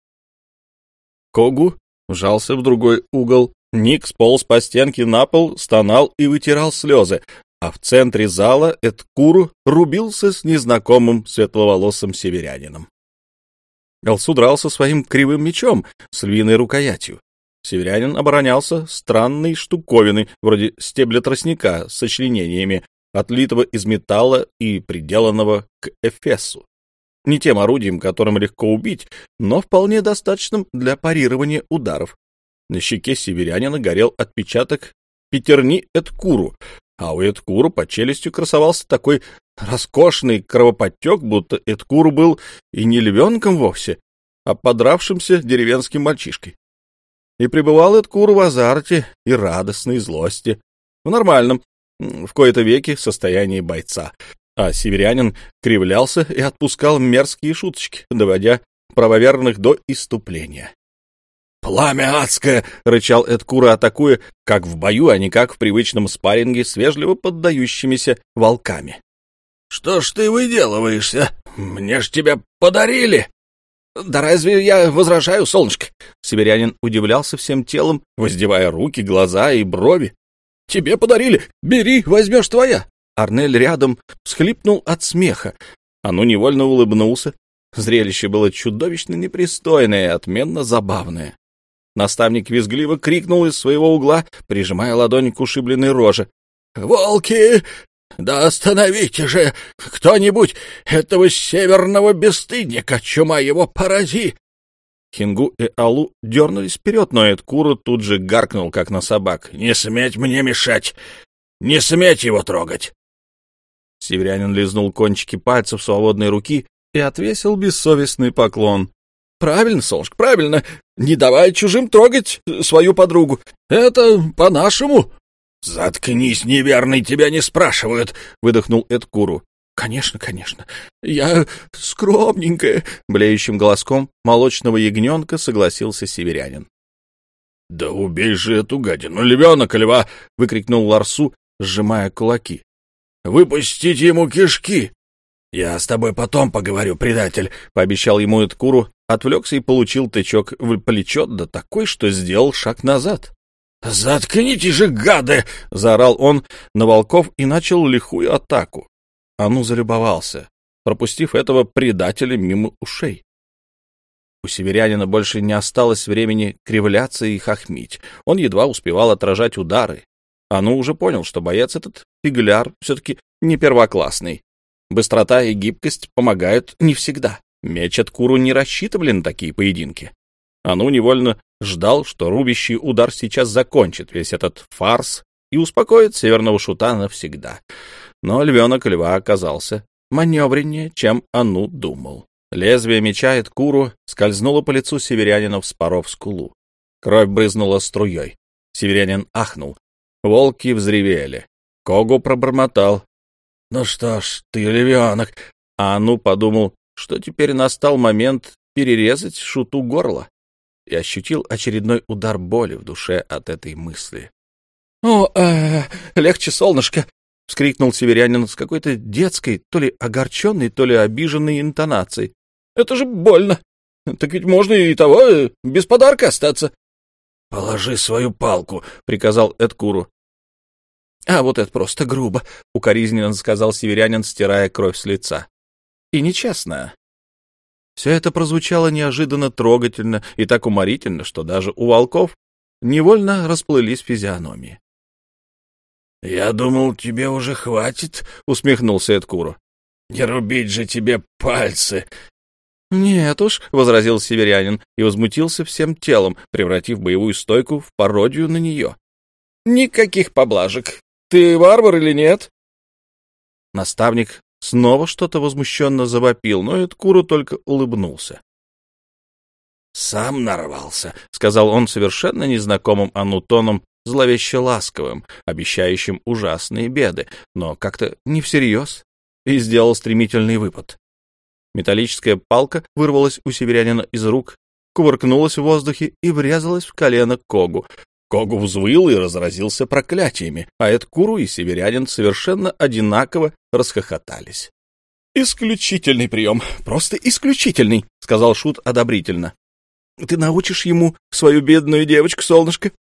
B: Когу вжался в другой угол, Ник сполз по стенке на пол, стонал и вытирал слезы, а в центре зала Эдкуру рубился с незнакомым светловолосым северянином. Элсу дрался своим кривым мечом с львиной рукоятью. Северянин оборонялся странной штуковиной, вроде стебля тростника с сочленениями, отлитого из металла и приделанного к эфесу. Не тем орудием, которым легко убить, но вполне достаточным для парирования ударов. На щеке северянина горел отпечаток пятерни Эдкуру, а у Эдкуру под челюстью красовался такой роскошный кровоподтек, будто Эдкуру был и не львенком вовсе, а подравшимся деревенским мальчишкой. И пребывал Эдкуру в азарте и радостной злости, в нормальном, в кои-то веки, состоянии бойца, а северянин кривлялся и отпускал мерзкие шуточки, доводя правоверных до иступления. «Пламя адское!» — рычал Эдкура, атакуя, как в бою, а не как в привычном спарринге с вежливо поддающимися волками. «Что ж ты выделываешься? Мне ж тебя подарили!» «Да разве я возражаю, солнышко?» Северянин удивлялся всем телом, воздевая руки, глаза и брови. «Тебе подарили! Бери, возьмешь твоя!» Арнель рядом всхлипнул от смеха, Ану невольно улыбнулся. Зрелище было чудовищно непристойное и отменно забавное. Наставник визгливо крикнул из своего угла, прижимая ладонь к ушибленной роже. «Волки! Да остановите же кто-нибудь этого северного бесстыдника, чума его порази!» Хингу и Алу дернулись вперед, но Эдкуру тут же гаркнул, как на собак. «Не сметь мне мешать! Не сметь его трогать!» Северянин лизнул кончики пальцев свободной руки и отвесил бессовестный поклон. «Правильно, солнышко, правильно. Не давай чужим трогать свою подругу. Это по-нашему». «Заткнись, неверный, тебя не спрашивают», — выдохнул Эдкуру. «Конечно, конечно. Я скромненькая», — блеющим голоском молочного ягненка согласился северянин. «Да убей же эту гадину, львенок, льва!» — выкрикнул Ларсу, сжимая кулаки. «Выпустите ему кишки!» «Я с тобой потом поговорю, предатель», — пообещал ему Эдкуру, отвлекся и получил тычок в плечо, да такой, что сделал шаг назад. «Заткните же, гады!» — заорал он на волков и начал лихую атаку. Ану залюбовался, пропустив этого предателя мимо ушей. У северянина больше не осталось времени кривляться и хохмить. Он едва успевал отражать удары. Ану уже понял, что боец этот фигляр все-таки не первоклассный. Быстрота и гибкость помогают не всегда. Меч от Куру не рассчитывали на такие поединки. Ану невольно ждал, что рубящий удар сейчас закончит весь этот фарс и успокоит северного шута навсегда. Но львенок льва оказался маневреннее, чем Ану думал. Лезвие меча Эдкуру скользнуло по лицу северянина, вспоров скулу. Кровь брызнула струей. Северянин ахнул. Волки взревели. Когу пробормотал. — Ну что ж, ты львенок. А Ану подумал, что теперь настал момент перерезать шуту горло и ощутил очередной удар боли в душе от этой мысли. — О, э, легче, солнышко! — вскрикнул северянин с какой-то детской, то ли огорченной, то ли обиженной интонацией. — Это же больно! Так ведь можно и того, э, без подарка остаться. — Положи свою палку, — приказал Эдкуру. — А вот это просто грубо, — укоризненно сказал северянин, стирая кровь с лица. — И нечестно. Все это прозвучало неожиданно трогательно и так уморительно, что даже у волков невольно расплылись физиономии. — Я думал, тебе уже хватит, — усмехнулся Эдкуру. — Не рубить же тебе пальцы. — Нет уж, — возразил северянин и возмутился всем телом, превратив боевую стойку в пародию на нее. — Никаких поблажек. Ты варвар или нет? Наставник Снова что-то возмущенно завопил, но Эдкуру только улыбнулся. «Сам нарвался», — сказал он совершенно незнакомым анутоном, зловеще ласковым, обещающим ужасные беды, но как-то не всерьез, и сделал стремительный выпад. Металлическая палка вырвалась у северянина из рук, кувыркнулась в воздухе и врезалась в колено Когу, Когу взвыл и разразился проклятиями, а Эдкуру и северянин совершенно одинаково расхохотались. «Исключительный прием, просто исключительный», — сказал Шут одобрительно. «Ты научишь ему свою бедную девочку, солнышко?»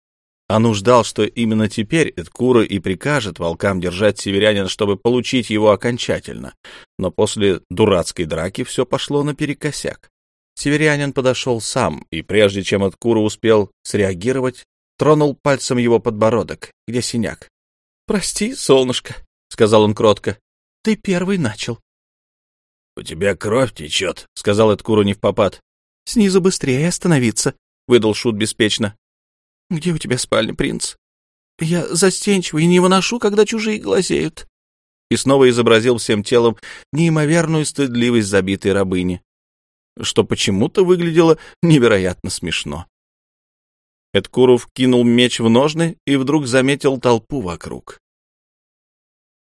B: Ану ждал, что именно теперь Эдкура и прикажет волкам держать северянина, чтобы получить его окончательно. Но после дурацкой драки все пошло наперекосяк. Северянин подошел сам, и прежде чем Эдкура успел среагировать, тронул пальцем его подбородок, где синяк. — Прости, солнышко, — сказал он кротко, — ты первый начал. — У тебя кровь течет, — сказал Эдкуру не в попад. — Снизу быстрее остановиться, — выдал Шут беспечно. — Где у тебя спальня, принц? — Я застенчивый и не выношу, когда чужие глазеют. И снова изобразил всем телом неимоверную стыдливость забитой рабыни, что почему-то выглядело невероятно смешно. Эдкуров кинул меч в ножны и вдруг заметил толпу вокруг.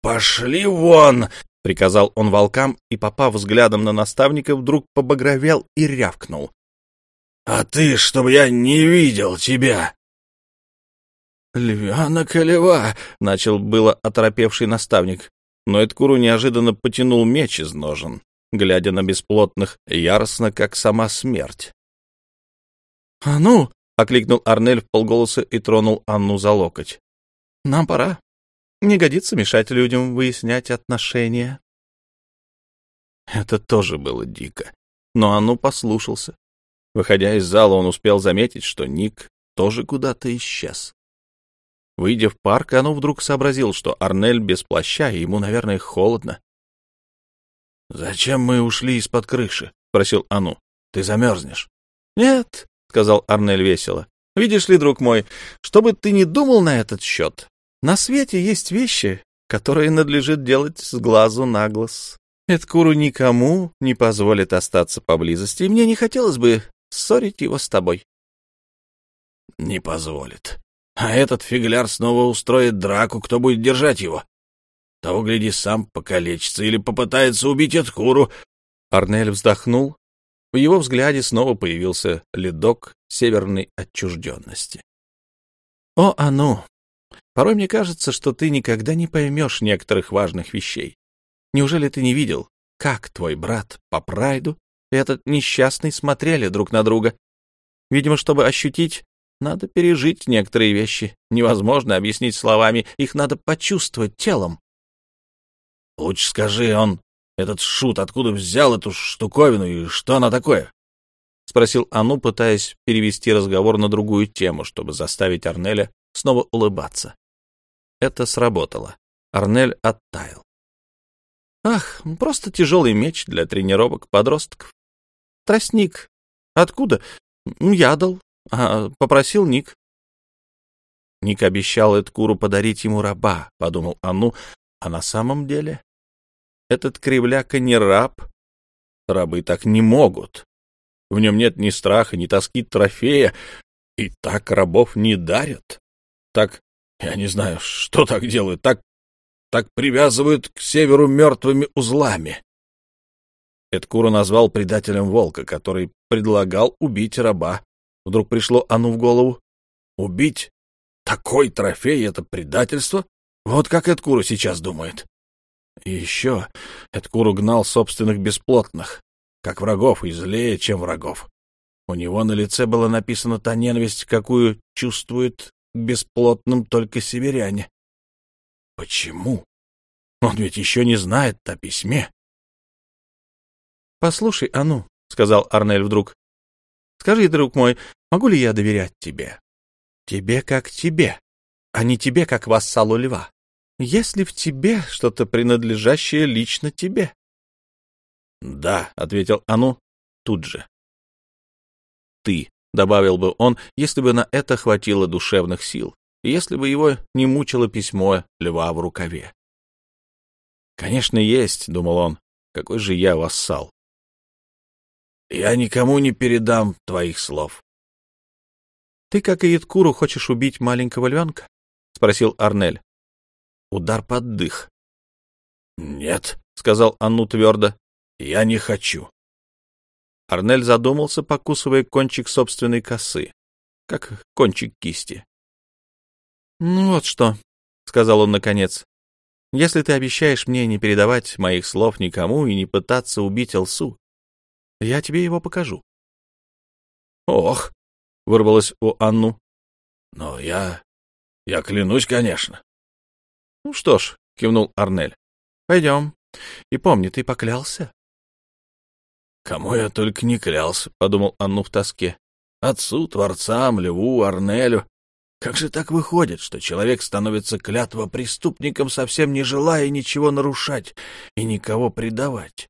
B: «Пошли вон!» — приказал он волкам и, попав взглядом на наставника, вдруг побагровел и рявкнул. «А ты, чтобы я не видел тебя!» «Львянок и льва!» — начал было оторопевший наставник, но Эдкуру неожиданно потянул меч из ножен, глядя на бесплотных, яростно, как сама смерть. «А ну!» — окликнул Арнель в полголоса и тронул Анну за локоть. — Нам пора. Не годится мешать людям выяснять отношения. Это тоже было дико. Но Ану послушался. Выходя из зала, он успел заметить, что Ник тоже куда-то исчез. Выйдя в парк, Ану вдруг сообразил, что Арнель без плаща, и ему, наверное, холодно. «Зачем мы ушли из-под крыши?» — спросил Ану. «Ты замерзнешь». «Нет», — сказал Арнель весело. «Видишь ли, друг мой, что бы ты ни думал на этот счет, на свете есть вещи, которые надлежит делать с глазу на глаз. Эдкуру никому не позволит остаться поблизости, и мне не хотелось бы ссорить его с тобой». «Не позволит. А этот фигляр снова устроит драку, кто будет держать его. Того, гляди, сам покалечится или попытается убить Эдкуру». Арнель вздохнул. В его взгляде снова появился ледок северной отчужденности. «О, Ану, порой мне кажется, что ты никогда не поймешь некоторых важных вещей. Неужели ты не видел, как твой брат по прайду и этот несчастный смотрели друг на друга? Видимо, чтобы ощутить, надо пережить некоторые вещи. Невозможно объяснить словами, их надо почувствовать телом. Лучше скажи, он, этот шут, откуда взял эту штуковину и что она такое? — спросил Ану, пытаясь перевести разговор на другую тему, чтобы заставить Арнеля снова улыбаться. Это сработало. Арнель оттаял. «Ах, просто тяжелый меч для тренировок подростков. Тростник. Откуда? Я дал. А, попросил Ник». Ник обещал Эдкуру подарить ему раба, — подумал Ану, — а на самом деле этот кривляка не раб. Рабы так не могут. В нем нет ни страха, ни тоски трофея, и так рабов не дарят. Так, я не знаю, что так делают, так, так привязывают к северу мертвыми узлами. Эдкуру назвал предателем волка, который предлагал убить раба. Вдруг пришло Ану в голову. Убить? Такой трофей — это предательство? Вот как Эдкуру сейчас думает. И еще Эдкуру гнал собственных бесплотных, как врагов и злее, чем врагов. У него на лице была написана та ненависть, какую чувствуют бесплотным только северяне. Почему? Он ведь еще не знает о письме. — Послушай, Ану, — сказал Арнель вдруг, — скажи, друг мой, могу ли я доверять тебе? Тебе как тебе, а не тебе как вассалу льва. Есть ли в тебе что-то принадлежащее лично тебе? — Да, — ответил Ану тут же. — Ты, — добавил бы он, если бы на это хватило душевных сил, если бы его не мучило письмо льва в рукаве. — Конечно, есть, — думал он, — какой же я вассал. — Я никому не передам твоих слов. — Ты, как и Яткуру, хочешь убить маленького львенка? — спросил Арнель. Удар под дых. — Нет, — сказал Анну твердо, — я не хочу. Арнель задумался, покусывая кончик собственной косы, как кончик кисти. — Ну вот что, — сказал он наконец, — если ты обещаешь мне не передавать моих слов никому и не пытаться убить Элсу, я тебе его покажу. — Ох, — вырвалось у Анну. — Но я... я клянусь, конечно. — Ну что ж, — кивнул Арнель, — пойдем. И помни, ты поклялся. — Кому я только не клялся, — подумал Анну в тоске. — Отцу, творцам, Льву, Арнелю. Как же так выходит, что человек становится клятва преступником, совсем не желая ничего нарушать и никого предавать?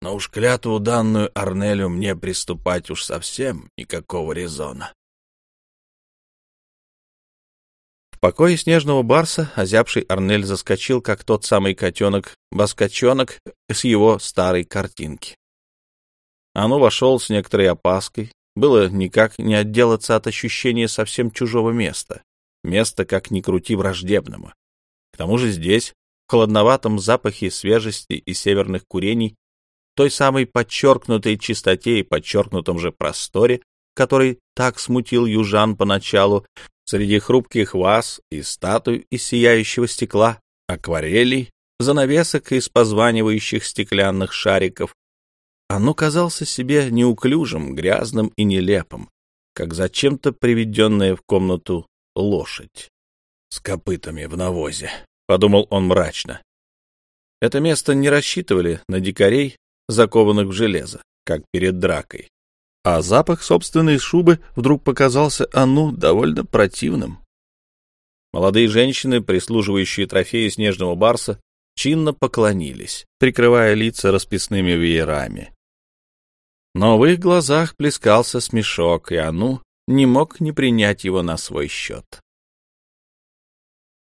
B: Но уж клятву, данную Арнелю, мне приступать уж совсем никакого резона. В покое снежного барса озябший Арнель заскочил, как тот самый котенок-баскочонок с его старой картинки. Оно вошел с некоторой опаской. Было никак не отделаться от ощущения совсем чужого места. Места, как ни крути, враждебного. К тому же здесь, в холодноватом запахе свежести и северных курений, той самой подчеркнутой чистоте и подчеркнутом же просторе, который так смутил южан поначалу, Среди хрупких ваз и статуй из сияющего стекла, акварелей, занавесок из позванивающих стеклянных шариков, оно казался себе неуклюжим, грязным и нелепым, как зачем-то приведенная в комнату лошадь. «С копытами в навозе», — подумал он мрачно. Это место не рассчитывали на дикарей,
A: закованных в железо, как перед дракой. А запах собственной шубы вдруг показался Анну довольно противным. Молодые женщины, прислуживающие трофею снежного барса, чинно поклонились, прикрывая лица расписными веерами. Но в их глазах плескался смешок, и Ану не мог не принять его на свой счет.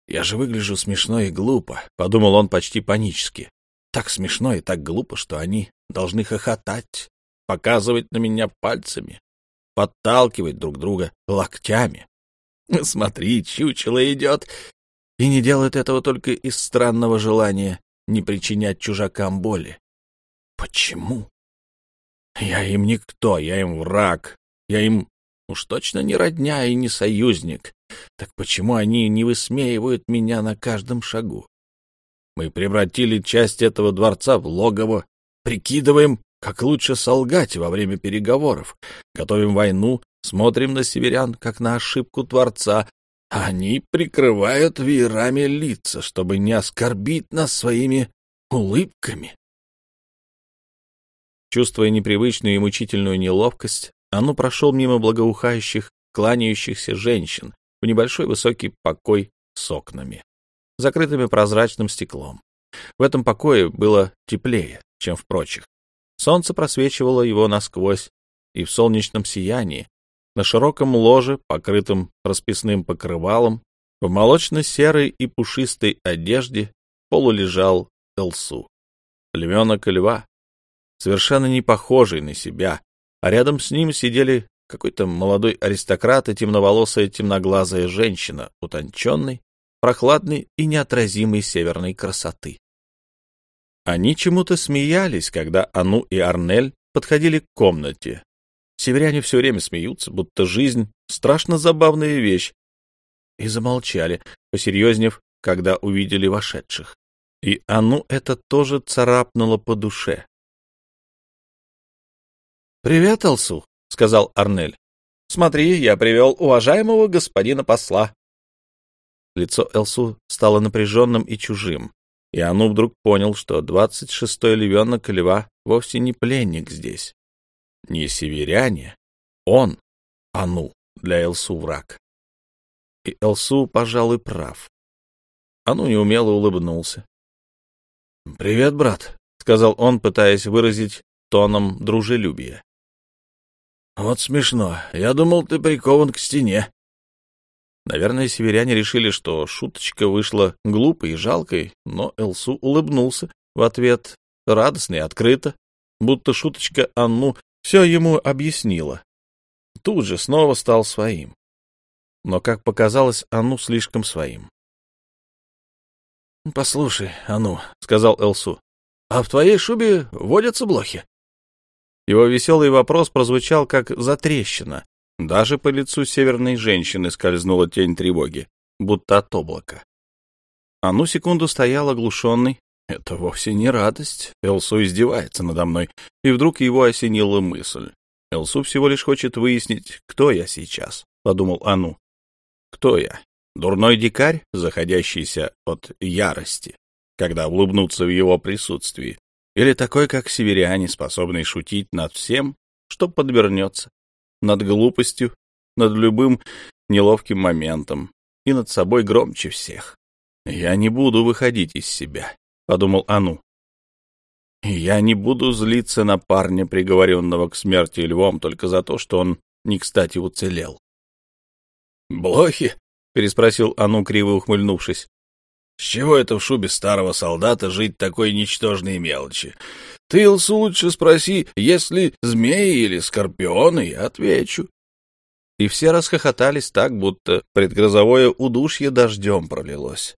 A: «Я же выгляжу смешно и глупо», — подумал он почти панически. «Так смешно и так глупо, что они должны хохотать, показывать на меня пальцами, подталкивать друг друга локтями. Смотри, чучело идет, и не делает этого только из странного желания не причинять чужакам боли. Почему? Я им никто, я им враг, я им уж точно не родня и не союзник. Так почему они не высмеивают меня на каждом шагу? Мы превратили часть этого дворца в логово, прикидываем, как лучше солгать во время переговоров, готовим войну, смотрим на северян, как на ошибку Творца, они прикрывают веерами лица, чтобы не оскорбить нас своими улыбками. Чувствуя непривычную и мучительную неловкость, Ану прошел мимо благоухающих, кланяющихся женщин в небольшой высокий покой с окнами, закрытыми прозрачным стеклом. В этом покое было теплее, чем в прочих. Солнце просвечивало его насквозь, и в солнечном сиянии на широком ложе, покрытом расписным покрывалом, в молочно-серой и пушистой одежде полулежал Элсу. Львенок льва, совершенно не похожий на себя, а рядом с ним сидели какой-то молодой аристократ и темноволосая темноглазая женщина, утонченной, прохладной и неотразимой северной красоты. Они чему-то смеялись, когда Ану и Арнель подходили к комнате, Северяне все время смеются, будто жизнь — страшно забавная вещь. И замолчали, посерьезнев, когда увидели вошедших. И Ану это тоже царапнуло по душе. «Привет, Алсу», — сказал Арнель. «Смотри, я привел уважаемого господина посла». Лицо Элсу стало напряженным и чужим, и Ану вдруг понял, что двадцать шестой львенок льва вовсе не пленник здесь не северяне, он, Ану, для Элсу враг. И Элсу, пожалуй, прав. Ану неумело улыбнулся. — Привет, брат, — сказал он, пытаясь выразить тоном дружелюбия. — Вот смешно. Я думал, ты прикован к стене. Наверное, северяне решили, что шуточка вышла глупой и жалкой, но Элсу улыбнулся в ответ радостно и открыто, будто шуточка Анну все ему объяснила. Тут же снова стал своим. Но, как показалось, Ану слишком своим. — Послушай, Ану, — сказал Элсу, — а в твоей шубе водятся блохи? Его веселый вопрос прозвучал как затрещина. Даже по лицу северной женщины скользнула тень тревоги, будто от облака. Ану секунду стоял оглушенный, это вовсе не радость. Элсу издевается надо мной. И вдруг его осенила мысль. Элсу всего лишь хочет выяснить, кто я сейчас, — подумал Ану. Кто я? Дурной дикарь, заходящийся от ярости, когда улыбнуться в его присутствии? Или такой, как северяне, способный шутить над всем, что подвернется, над глупостью, над любым неловким моментом и над собой громче всех? Я не буду выходить из себя. — подумал Ану. «Я не буду злиться на парня, приговоренного к смерти львом, только за то, что он не кстати уцелел». «Блохи?» — переспросил Ану, криво ухмыльнувшись. «С чего это в шубе старого солдата жить такой ничтожной мелочи? Ты, Илсу, лучше спроси, есть ли змеи или скорпионы, я отвечу». И все расхохотались так, будто предгрозовое удушье дождем пролилось.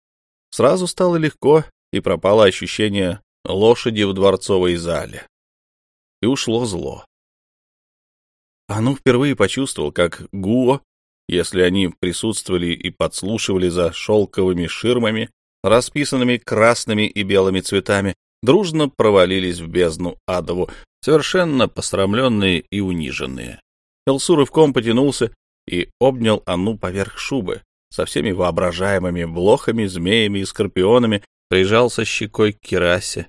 A: Сразу стало легко и пропало ощущение лошади в дворцовой зале. И ушло зло. Ану впервые почувствовал, как Гуо, если они присутствовали и подслушивали за шелковыми ширмами, расписанными красными и белыми цветами, дружно провалились в бездну адову, совершенно посрамленные и униженные. Элсу рывком потянулся и обнял Ану поверх шубы со всеми воображаемыми блохами, змеями и скорпионами, прижался щекой к керасе.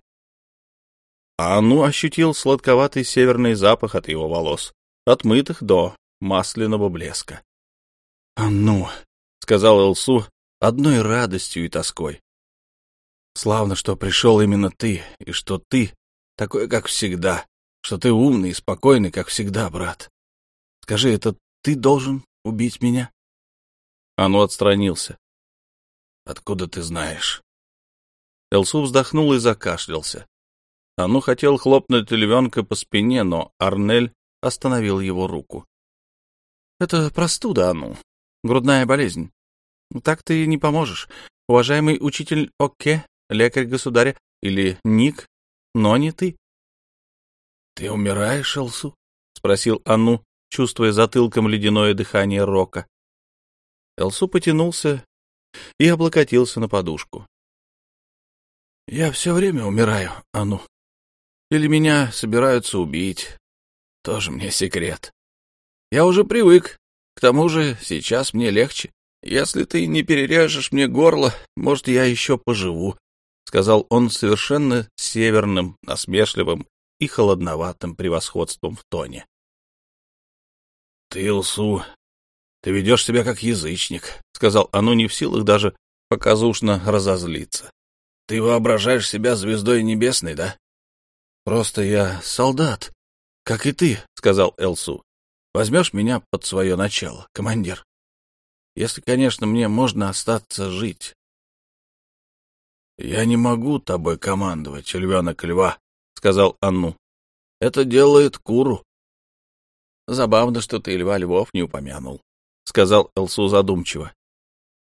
A: а Ану ощутил сладковатый северный запах от его волос, отмытых до масляного блеска.
B: «Ану», — сказал Элсу одной радостью и тоской. «Славно, что пришел именно ты, и что ты такой, как всегда, что ты умный и спокойный, как всегда, брат. Скажи, это ты должен убить меня?»
A: Ану отстранился.
B: «Откуда ты знаешь?»
A: Элсу вздохнул и закашлялся. Ану хотел хлопнуть львенка по спине, но Арнель остановил его руку. — Это простуда, Ану. Грудная болезнь. Так ты не поможешь. Уважаемый учитель Оке, лекарь государя, или Ник, но не ты.
B: — Ты умираешь, Элсу?
A: — спросил Ану, чувствуя затылком ледяное дыхание Рока. Элсу потянулся и облокотился на подушку.
B: — Я все время умираю, Ану. Или меня собираются убить. Тоже мне секрет. Я уже привык. К тому же сейчас мне легче. Если ты не перережешь мне горло, может, я еще поживу, — сказал он совершенно северным, насмешливым и холодноватым превосходством в тоне. — Ты, Илсу, ты ведешь себя как язычник, — сказал оно не в силах даже показушно разозлиться. — Ты воображаешь себя звездой небесной, да? Просто я солдат, как и ты, — сказал Элсу. Возьмешь меня под свое начало, командир? Если, конечно, мне можно остаться жить. Я не могу тобой командовать, львенок льва, — сказал Анну. Это делает Куру. Забавно, что ты льва львов не упомянул, — сказал Элсу задумчиво.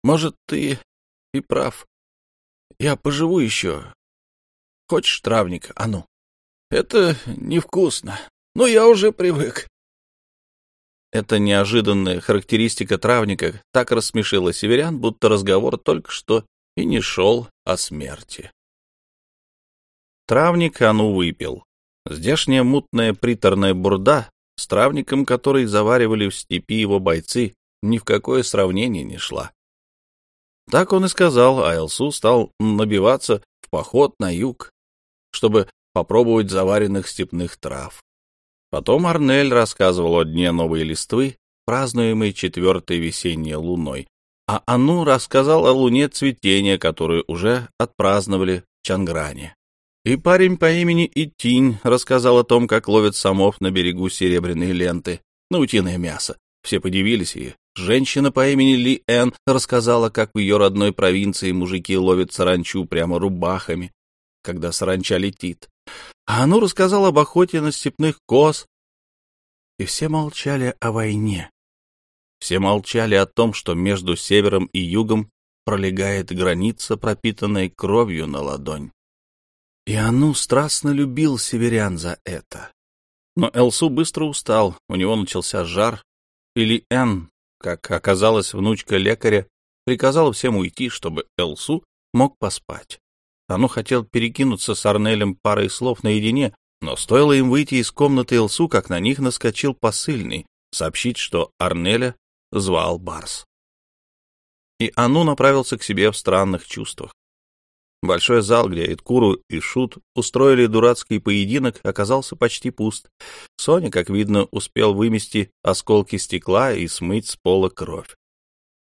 B: Может, ты и прав. Я поживу еще. Хочешь травник, Ану? Это невкусно, но я уже привык. Эта неожиданная характеристика травника так рассмешила северян, будто разговор только что и не шел о смерти. Травник Ану выпил. Здешняя мутная приторная бурда с травником, который заваривали в степи его бойцы, ни в какое сравнение не шла. Так он и сказал, а Элсу стал набиваться в поход на юг, чтобы попробовать заваренных степных трав. Потом Арнель рассказывал о дне новой листвы, празднуемой четвертой весенней луной, а Ану рассказал о луне цветения, которую уже отпраздновали в Чангране. И парень по имени Итинь рассказал о том, как ловят самов на берегу серебряной ленты на утиное мясо. Все подивились, и женщина по имени Ли Эн рассказала, как в ее родной провинции мужики ловят саранчу прямо рубахами, когда саранча летит. А Ану рассказал об охоте на степных коз. И все молчали о войне. Все молчали о том, что между севером и югом пролегает граница, пропитанная кровью на ладонь. И Ану страстно любил северян за это. Но Элсу быстро устал, у него начался жар. Или Эн, как оказалось, внучка лекаря, приказала всем уйти, чтобы Элсу мог поспать. Ану хотел перекинуться с Арнелем парой слов наедине, но стоило им выйти из комнаты Элсу, как на них наскочил посыльный, сообщить, что Арнеля звал Барс. И Ану направился к себе в странных чувствах. Большой зал, где Иткуру и Шут устроили дурацкий поединок, оказался почти пуст. Соня, как видно, успел вымести осколки стекла и смыть с пола кровь.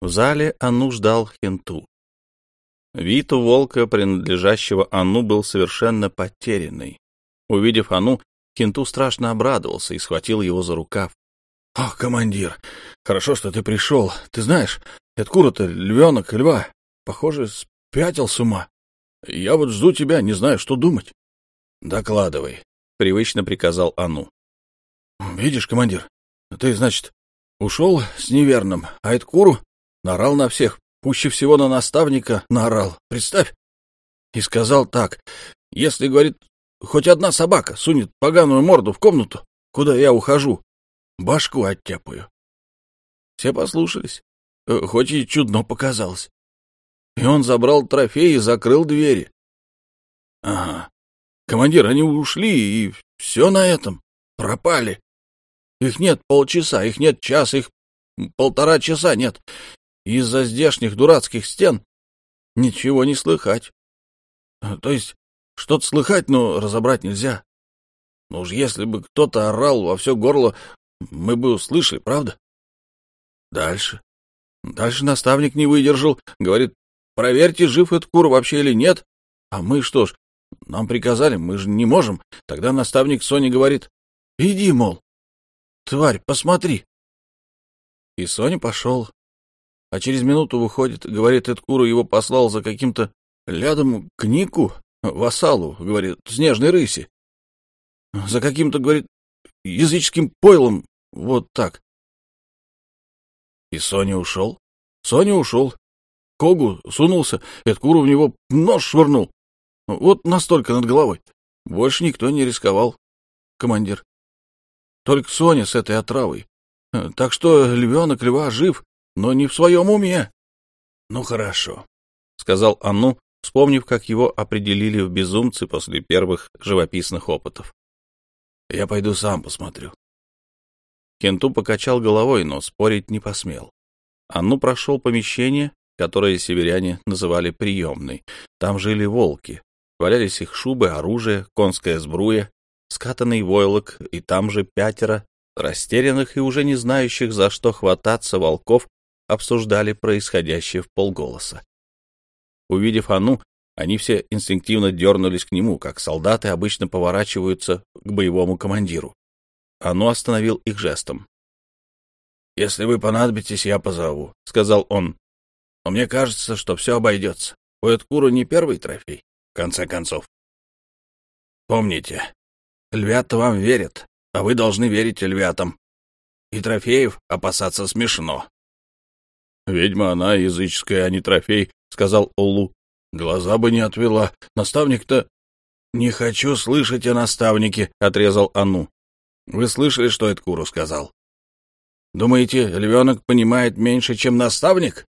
B: В зале Ану ждал Хенту. Вид у волка, принадлежащего Ану, был совершенно потерянный. Увидев Ану, Кенту страшно обрадовался и схватил его за рукав. — Ах, командир, хорошо, что ты пришел. Ты знаешь, откуда-то львенок льва, похоже, спятил с ума. Я вот жду тебя, не знаю, что думать. — Докладывай, — привычно приказал Ану. — Видишь, командир, ты, значит, ушел с неверным, а Эдкуру нарал на всех, Пуще всего на наставника наорал, представь. И сказал так, если, говорит, хоть одна собака сунет поганую морду в комнату, куда я ухожу, башку оттяпаю. Все послушались, э, хоть и чудно показалось. И он забрал трофей и закрыл двери. Ага. Командир, они ушли, и все на этом. Пропали. Их нет полчаса, их нет час, их полтора часа нет. Из-за здешних дурацких стен ничего не слыхать. То есть что-то слыхать, но разобрать нельзя.
A: Ну уж если бы кто-то орал во все горло, мы бы услышали, правда? Дальше. Дальше наставник не выдержал. Говорит, проверьте, жив этот кур вообще или нет. А мы что ж, нам приказали, мы же не можем. Тогда наставник Соне говорит, иди, мол. Тварь, посмотри. И Соня пошел. А через минуту выходит, говорит, Эдкуру его послал за каким-то лядом к Нику, вассалу, говорит, снежной рыси. За каким-то, говорит, языческим пойлом, вот так. И Соня ушел. Соня ушел. Когу сунулся, Эдкуру в него нож швырнул. Вот настолько над головой. Больше никто не рисковал, командир. Только Соня с этой отравой. Так что львенок льва жив, но не в своем уме. — Ну, хорошо, — сказал Анну, вспомнив, как его определили в безумцы после первых живописных опытов. — Я пойду сам посмотрю. Кенту покачал головой, но спорить не посмел. Анну прошел помещение, которое северяне называли приемной. Там жили волки. Валялись их шубы, оружие, конская сбруя, скатанный войлок, и там же пятеро растерянных и уже не знающих, за что хвататься волков, обсуждали происходящее в полголоса. Увидев Ану, они все инстинктивно дернулись к нему, как солдаты обычно поворачиваются к боевому командиру. Ану остановил их жестом. «Если вы понадобитесь, я позову», — сказал он. «Но мне кажется, что все обойдется. У Эдкуру не первый трофей, в конце концов. Помните, львята вам верят, а вы должны верить львятам. И трофеев опасаться смешно». «Ведьма она языческая, а не трофей», — сказал Олу. «Глаза бы не отвела. Наставник-то...» «Не хочу слышать о наставнике», — отрезал Ану. Вы слышали, что Эдкуру сказал? Думаете, львенок понимает меньше, чем наставник?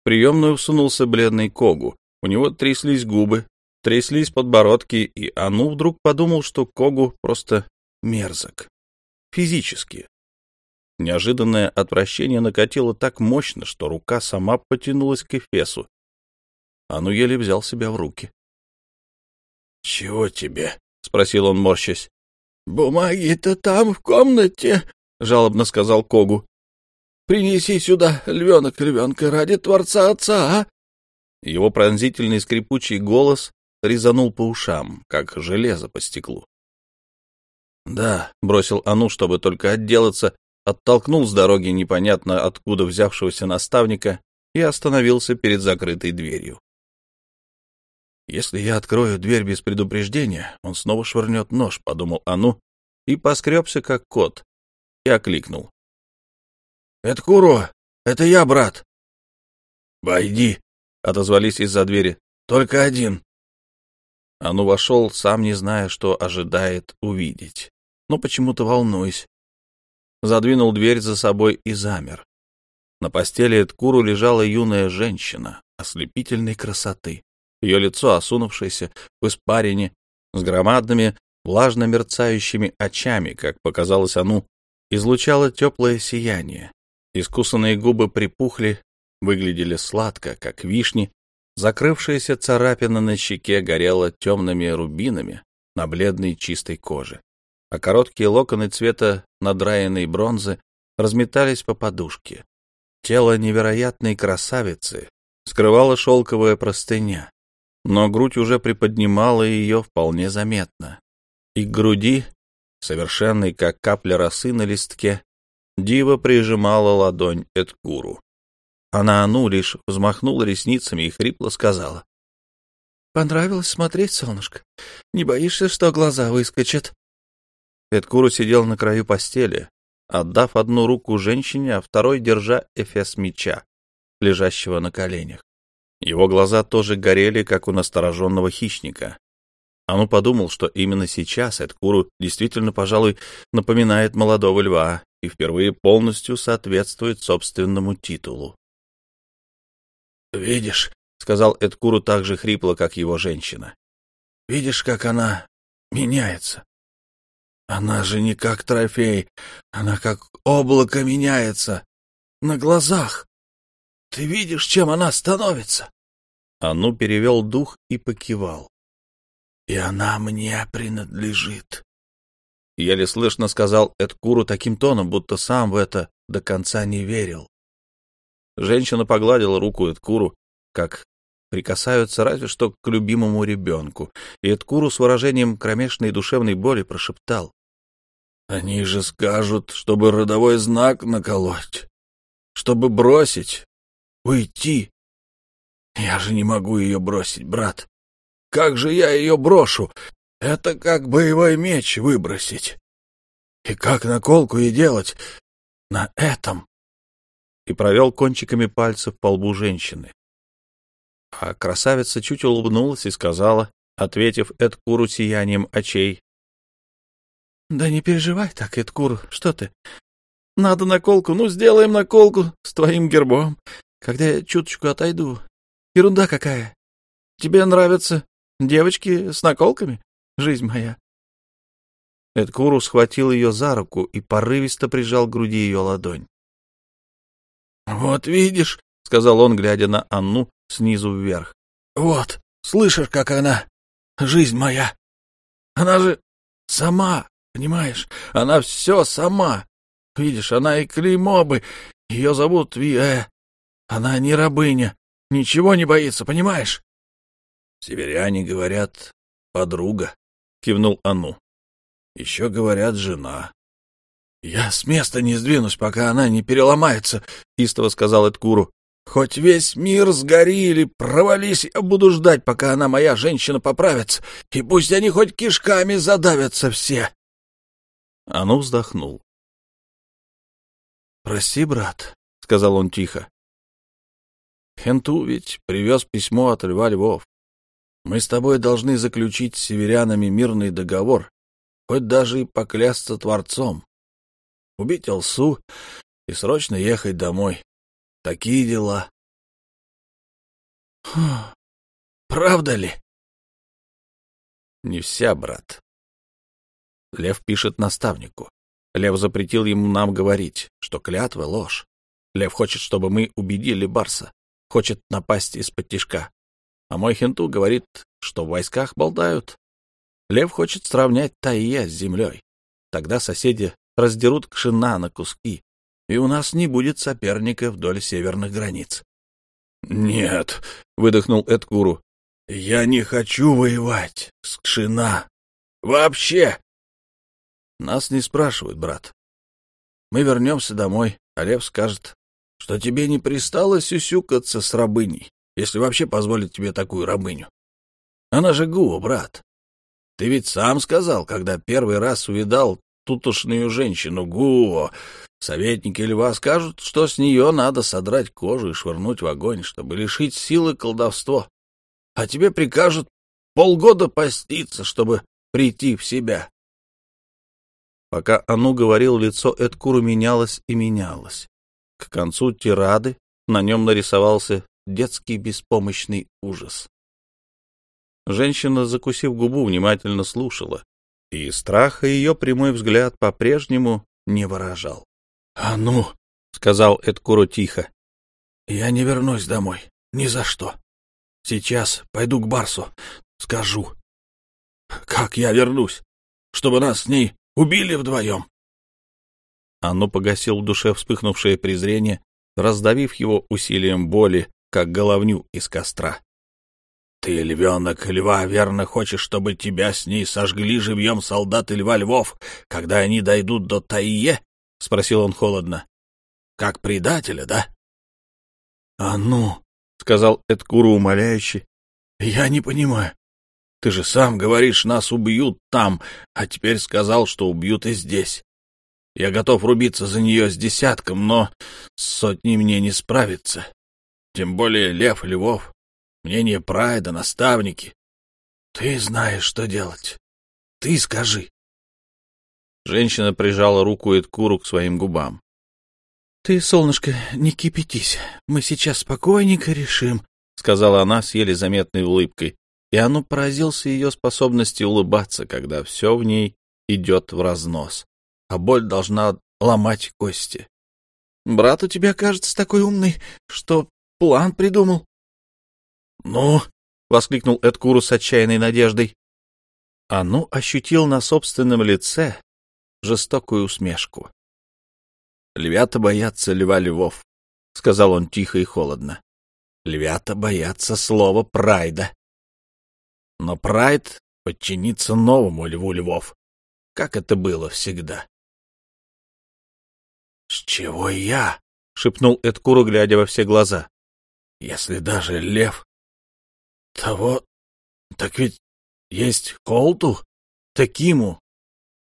A: В приемную всунулся бледный Когу. У него тряслись губы, тряслись подбородки, и Ану вдруг подумал, что Когу просто мерзок. Физически. Неожиданное отвращение накатило так мощно, что рука сама потянулась к Эфесу. Ану еле взял себя в руки. — Чего тебе? — спросил он, морщась. «Бумаги-то там, в комнате», — жалобно сказал Когу. «Принеси сюда львенок львенка ради Творца Отца, а?» Его пронзительный скрипучий голос резанул по ушам, как железо по стеклу. «Да», — бросил Ану, чтобы только отделаться, оттолкнул с дороги непонятно откуда взявшегося наставника и остановился перед закрытой дверью. Если я открою дверь без предупреждения, он снова швырнет нож, — подумал Ану, и поскребся, как кот, и окликнул. — Это Куро! Это я, брат! — Войди! — отозвались из-за двери. — Только один. Ану вошел, сам не зная, что ожидает увидеть, но почему-то волнуясь. Задвинул дверь за собой и замер. На постели Эдкуру лежала юная женщина ослепительной красоты. Ее лицо, осунувшееся в испарине, с громадными, влажно мерцающими очами, как показалось Ану, излучало теплое сияние. Искусанные губы припухли, выглядели сладко, как вишни, закрывшаяся царапина на щеке горела темными рубинами на бледной чистой коже, а короткие локоны цвета надраенной бронзы разметались по подушке. Тело невероятной красавицы скрывала шелковая простыня, но грудь уже приподнимала ее вполне заметно. И к груди, совершенной как капля росы на листке, Дива прижимала ладонь Эдкуру. Она Ану лишь взмахнула ресницами и хрипло сказала. — Понравилось смотреть, солнышко? Не боишься, что глаза выскочат? Эдкуру сидел на краю постели, отдав одну руку женщине, а второй держа эфес меча, лежащего на коленях. Его глаза тоже горели, как у настороженного хищника. Ану подумал, что именно сейчас Эдкуру действительно, пожалуй, напоминает молодого льва и впервые полностью соответствует собственному титулу. «Видишь», — сказал Эдкуру так же хрипло, как его женщина, — «видишь, как она меняется? Она же не как трофей, она как облако меняется на глазах. Ты видишь, чем она становится? Ану перевел дух и покивал.
B: и она мне принадлежит.
A: Еле слышно сказал Эдкуру таким тоном, будто сам в это до конца не верил. Женщина погладила руку Эдкуру, как прикасаются разве что к любимому ребенку, и Эдкуру с выражением кромешной душевной боли прошептал. — Они же скажут, чтобы родовой знак наколоть, чтобы бросить, уйти. Я же не могу ее бросить, брат. Как же я ее брошу? Это как боевой меч выбросить. И как наколку и делать на этом? И провел кончиками пальцев по лбу женщины. А красавица чуть улыбнулась и сказала, ответив Эдкуру сиянием очей. — Да не переживай так, Эдкур, что ты? Надо наколку, ну, сделаем наколку с твоим гербом, когда я чуточку отойду. Ерунда какая. Тебе нравятся девочки с наколками, жизнь моя? Эдкуру схватил ее за руку и порывисто прижал к груди ее ладонь. — Вот видишь, — сказал он, глядя на Анну снизу вверх. — Вот, слышишь, как она, жизнь моя. Она же сама, понимаешь, она все сама. Видишь, она и клеймо бы, ее зовут Виэ. Она не рабыня, ничего не боится, понимаешь? — Северяне говорят «подруга», — кивнул Анну. — Еще говорят «жена». — Я с места не сдвинусь, пока она не переломается, — истово сказал Эдкуру. — Хоть весь мир сгори или провались, я буду ждать, пока она, моя женщина, поправится, и пусть они хоть кишками задавятся все. Ану вздохнул. — Прости, брат, — сказал он тихо. Хенту ведь привез письмо от Льва Львов. Мы с тобой должны заключить с северянами мирный договор, хоть даже и поклясться Творцом. Убить Алсу и срочно ехать домой. Такие дела. Правда ли? Не вся, брат. Лев пишет наставнику. Лев запретил ему нам говорить, что клятва — ложь. Лев хочет, чтобы мы убедили Барса. Хочет напасть из-под тишка. А мой хинту говорит, что в войсках болтают. Лев хочет сравнять Таия с землей. Тогда соседи раздерут Кшина на куски, и у нас не будет соперника вдоль северных границ. — Нет, — выдохнул Эдкуру, — я не хочу воевать с Кшина. Вообще! Нас не спрашивают, брат. Мы вернемся домой, а Лев скажет, что тебе не пристало сюсюкаться с рабыней если вообще позволит тебе такую рабыню. Она же Гуо, брат. Ты ведь сам сказал, когда первый раз увидал тутошную женщину Гуо, советники льва скажут, что с нее надо содрать кожу и швырнуть в огонь, чтобы лишить силы колдовство. А тебе прикажут полгода поститься, чтобы прийти в себя. Пока Ану говорил, лицо Эдкуру менялось и менялось. К концу тирады на нем нарисовался детский беспомощный ужас. Женщина, закусив губу, внимательно слушала, и страха ее прямой взгляд по-прежнему не выражал. — А ну, — сказал Эдкуро тихо, — я не вернусь домой, ни за что. Сейчас пойду к Барсу, скажу. Как я вернусь? Чтобы нас с ней убили вдвоем? Оно погасил в душе вспыхнувшее презрение, раздавив его усилием боли как головню из костра. — Ты, львенок, льва, верно хочешь, чтобы тебя с ней сожгли живьем солдаты льва львов, когда они дойдут до Таие? — спросил он холодно. — Как предателя, да? — А ну, — сказал Эдкуру умоляюще, — я не понимаю. Ты же сам говоришь, нас убьют там, а теперь сказал, что убьют и здесь. Я готов рубиться за нее с десятком, но с сотней мне не справиться. Тем более Лев Львов, мнение Прайда, наставники. Ты знаешь, что делать. Ты скажи. Женщина прижала руку Эдкуру к своим губам. — Ты, солнышко, не кипятись. Мы сейчас спокойненько решим, — сказала она с еле заметной улыбкой, и оно поразился ее способности улыбаться, когда все в ней идет в разнос, а боль должна ломать кости. — Брат у тебя, кажется, такой умный, что план придумал. — Ну? — воскликнул Эдкуру с отчаянной надеждой.
B: Ану ощутил на собственном лице жестокую усмешку. «Львята боятся льва львов», — сказал он тихо и холодно. «Львята боятся слова прайда. Но прайд подчинится новому льву львов, как это было всегда». «С чего я?» — шепнул Эдкуру, глядя во все глаза. «Если даже лев того... Так ведь есть Колту, Такиму,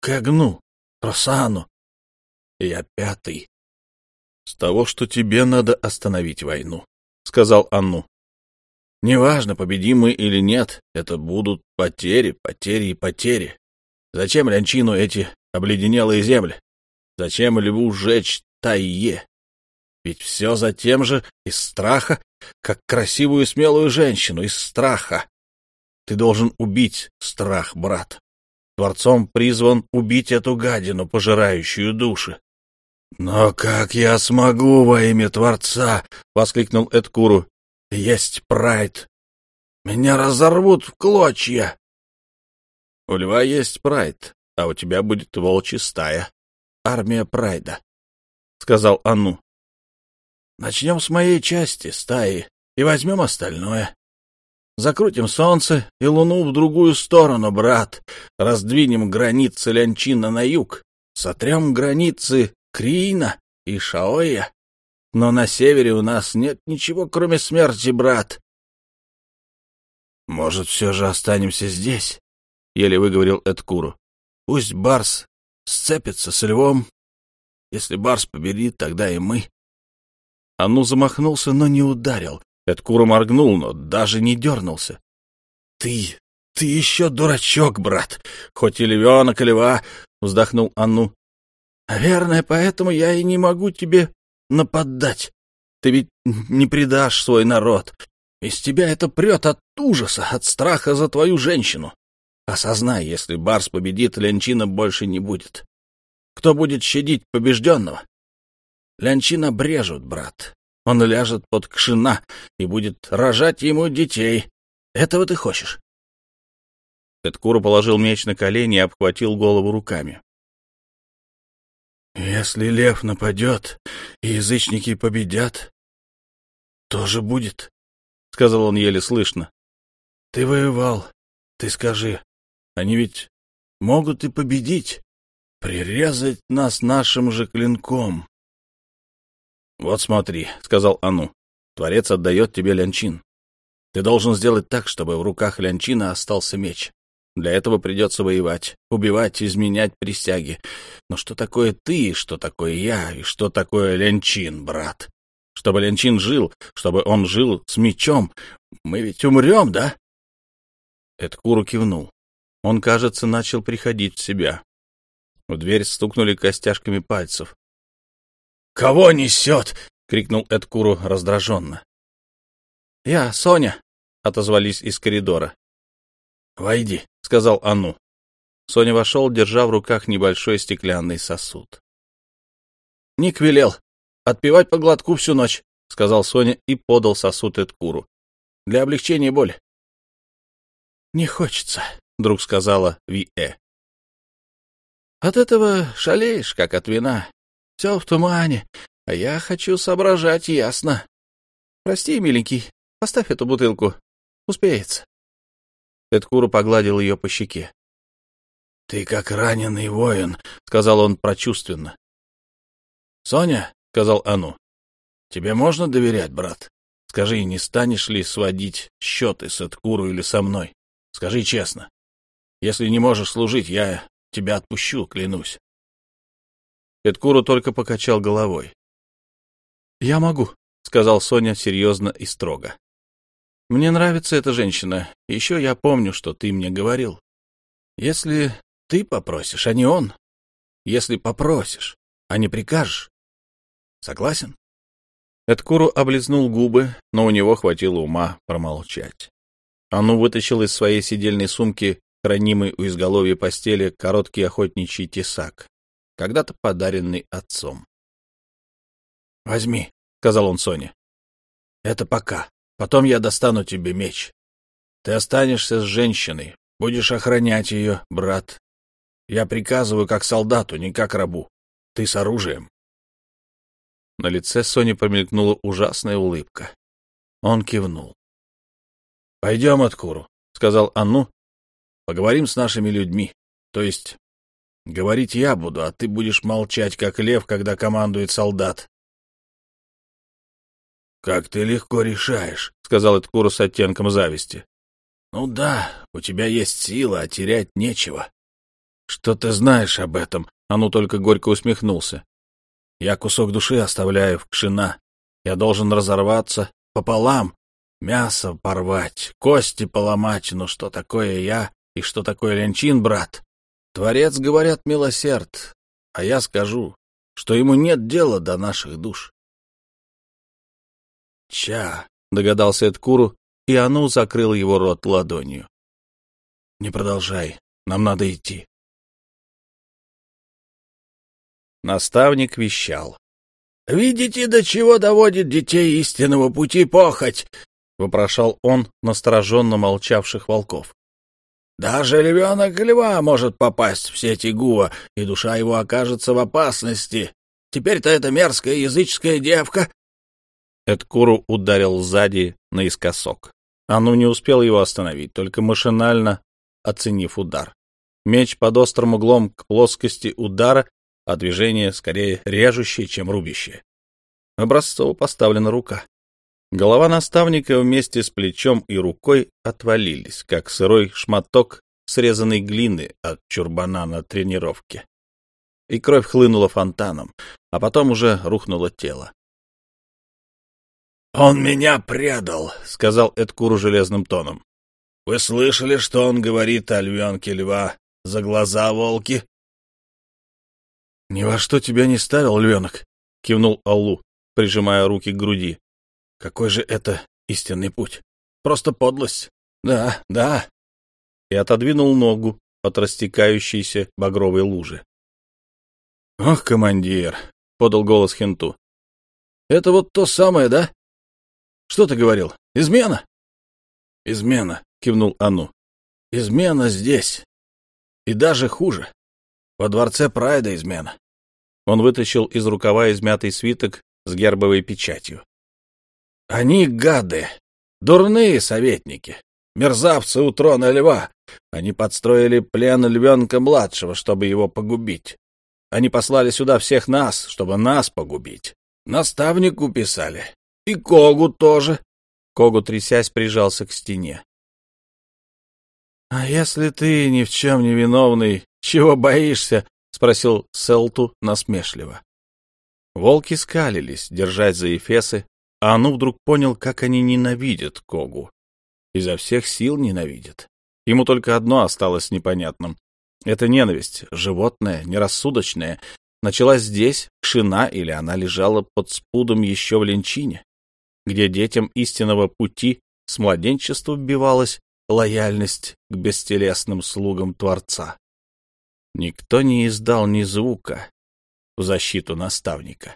B: Кэгну, Росану. Я пятый. — С того, что тебе надо остановить войну, — сказал Анну. — Неважно, победим мы или нет, это будут потери, потери и потери. Зачем Лянчину эти обледенелые земли? Зачем льву сжечь Тайе? Ведь все за тем же из страха, как красивую смелую женщину, из страха. Ты должен убить страх, брат. Творцом призван убить эту гадину, пожирающую души. — Но как я смогу во имя Творца? — воскликнул Эдкуру. — Есть прайд. Меня разорвут в клочья. — У льва есть прайд, а у тебя будет волчья стая. Армия прайда, — сказал Анну. — Начнем с моей части, стаи, и возьмем остальное. Закрутим солнце и луну в другую сторону, брат. Раздвинем границы Лянчина на юг. Сотрем границы Криина и Шаоя. Но на севере у нас нет ничего, кроме смерти, брат. Может, все же останемся здесь? — еле выговорил Эдкуру. Пусть Барс сцепится с львом. Если Барс победит, тогда и мы. Ану замахнулся, но не ударил. Эдкура моргнул, но даже не дернулся. — Ты, ты еще дурачок, брат, хоть и львенок, и льва, — вздохнул Анну. — Наверное, поэтому я и не могу тебе нападать. Ты ведь не предашь свой народ. Из тебя это прет от ужаса, от страха за твою женщину. Осознай, если Барс победит, Ленчина больше не будет. Кто будет щадить побежденного? Лянчина брежут, брат он ляжет под кшина и будет рожать ему детей. Этого ты хочешь?» Эдкура положил меч на колени и обхватил голову руками. «Если лев нападет, и язычники победят, тоже будет», — сказал он еле слышно. «Ты воевал, ты скажи, они ведь могут и победить, прирезать нас нашим же клинком. «Вот смотри», — сказал Ану, — «творец отдает тебе лянчин. Ты должен сделать так, чтобы в руках лянчина остался меч. Для этого придется воевать, убивать, изменять присяги. Но что такое ты, что такое я, и что такое лянчин, брат? Чтобы лянчин жил, чтобы он жил с мечом, мы ведь умрем, да?» Эдкуру кивнул. Он, кажется, начал приходить в себя. В дверь стукнули костяшками пальцев. «Кого несет?» — крикнул Эдкуру раздраженно. «Я, Соня», — отозвались из коридора. «Войди», — сказал Ану. Соня вошел, держа в руках небольшой стеклянный сосуд. «Ник велел отпивать по глотку всю ночь», — сказал Соня и подал сосуд Эдкуру. «Для облегчения боли». «Не хочется», — вдруг сказала Ви-Э. «От этого шалеешь, как от вина. Все в тумане, а я хочу соображать ясно. Прости, миленький, поставь эту бутылку. Успеется. Эдкуру погладил ее по щеке. — Ты как раненый воин, — сказал он прочувственно. — Соня, — сказал Ану, — тебе можно доверять, брат? Скажи, не станешь ли сводить счеты с Эдкуру или со мной? Скажи честно. Если не можешь служить, я тебя отпущу, клянусь. Эдкуру только покачал головой. — Я могу, — сказал Соня серьезно и строго. — Мне нравится эта женщина. Еще я помню, что ты мне говорил. Если ты попросишь, а не он. Если попросишь, а не прикажешь. Согласен? Эдкуру облизнул губы, но у него хватило ума промолчать. Ану вытащил из своей сидельной сумки, хранимой у изголовья постели, короткий охотничий тесак когда-то подаренный отцом. «Возьми», — сказал он Соне. «Это пока. Потом я достану тебе меч. Ты останешься с женщиной. Будешь охранять ее, брат. Я приказываю как солдату, не как рабу. Ты с оружием.
A: На лице Сони промелькнула ужасная улыбка. Он кивнул.
B: — Пойдем, Откуру, — сказал Анну. — Поговорим с нашими людьми. То есть, говорить я буду, а ты будешь молчать, как лев, когда командует солдат. — Как ты легко решаешь, — сказал Эдкуру с оттенком зависти. — Ну да, у тебя есть сила, а терять нечего. — Что ты знаешь об этом? Ану только горько усмехнулся. Я кусок души оставляю в кшина. Я должен разорваться пополам, мясо порвать, кости поломать. Но что такое я и что такое Ленчин, брат? Творец, говорят, милосерд, а я скажу, что ему нет дела до наших душ.
A: Ча, догадался Эдкуру, и Ану закрыл его рот ладонью.
B: Не продолжай, нам надо идти.
A: Наставник вещал.
B: «Видите, до чего доводит детей истинного пути похоть?» — вопрошал он настороженно молчавших волков. «Даже львенок льва может попасть в сети Гуа, и душа его окажется в опасности. Теперь-то эта мерзкая языческая девка...»
A: Эдкуру ударил сзади наискосок. Ану не успел его остановить, только машинально оценив удар. Меч под острым углом к плоскости удара а движение скорее режущее, чем рубящее. Образцово поставлена рука. Голова наставника вместе с плечом и рукой отвалились, как сырой шматок срезанной глины от чурбана на тренировке. И кровь хлынула фонтаном, а потом уже рухнуло тело.
B: «Он меня предал», — сказал Эдкуру железным тоном. «Вы слышали, что он говорит о львенке льва? За глаза волки, —
A: Ни во что тебя не ставил, львенок, — кивнул Аллу, прижимая руки к груди. — Какой же это истинный путь? Просто подлость. Да, да. И отодвинул ногу от растекающейся багровой лужи. — Ох, командир, — подал голос Хенту. — Это вот то самое, да? Что ты говорил? Измена? — Измена, — кивнул Ану. — Измена здесь. И даже хуже. Во дворце Прайда измена. Он вытащил из рукава измятый свиток с гербовой печатью. Они гады, дурные советники, мерзавцы у трона льва. Они подстроили плен львенка-младшего, чтобы его погубить. Они послали сюда всех нас, чтобы нас погубить. Наставнику писали. И Когу тоже. Когу, трясясь, прижался к стене. — А если ты ни в чем не виновный, чего боишься? — спросил Селту насмешливо. Волки скалились, держась за эфесы, а Ану вдруг понял, как они ненавидят Когу. Изо всех сил ненавидят. Ему только одно осталось непонятным. Эта ненависть, животная, нерассудочная, началась здесь, Кшина, или она лежала под спудом еще в Ленчине, где детям истинного пути с младенчества вбивалась лояльность к бестелесным слугам Творца. Никто не издал ни звука в защиту наставника.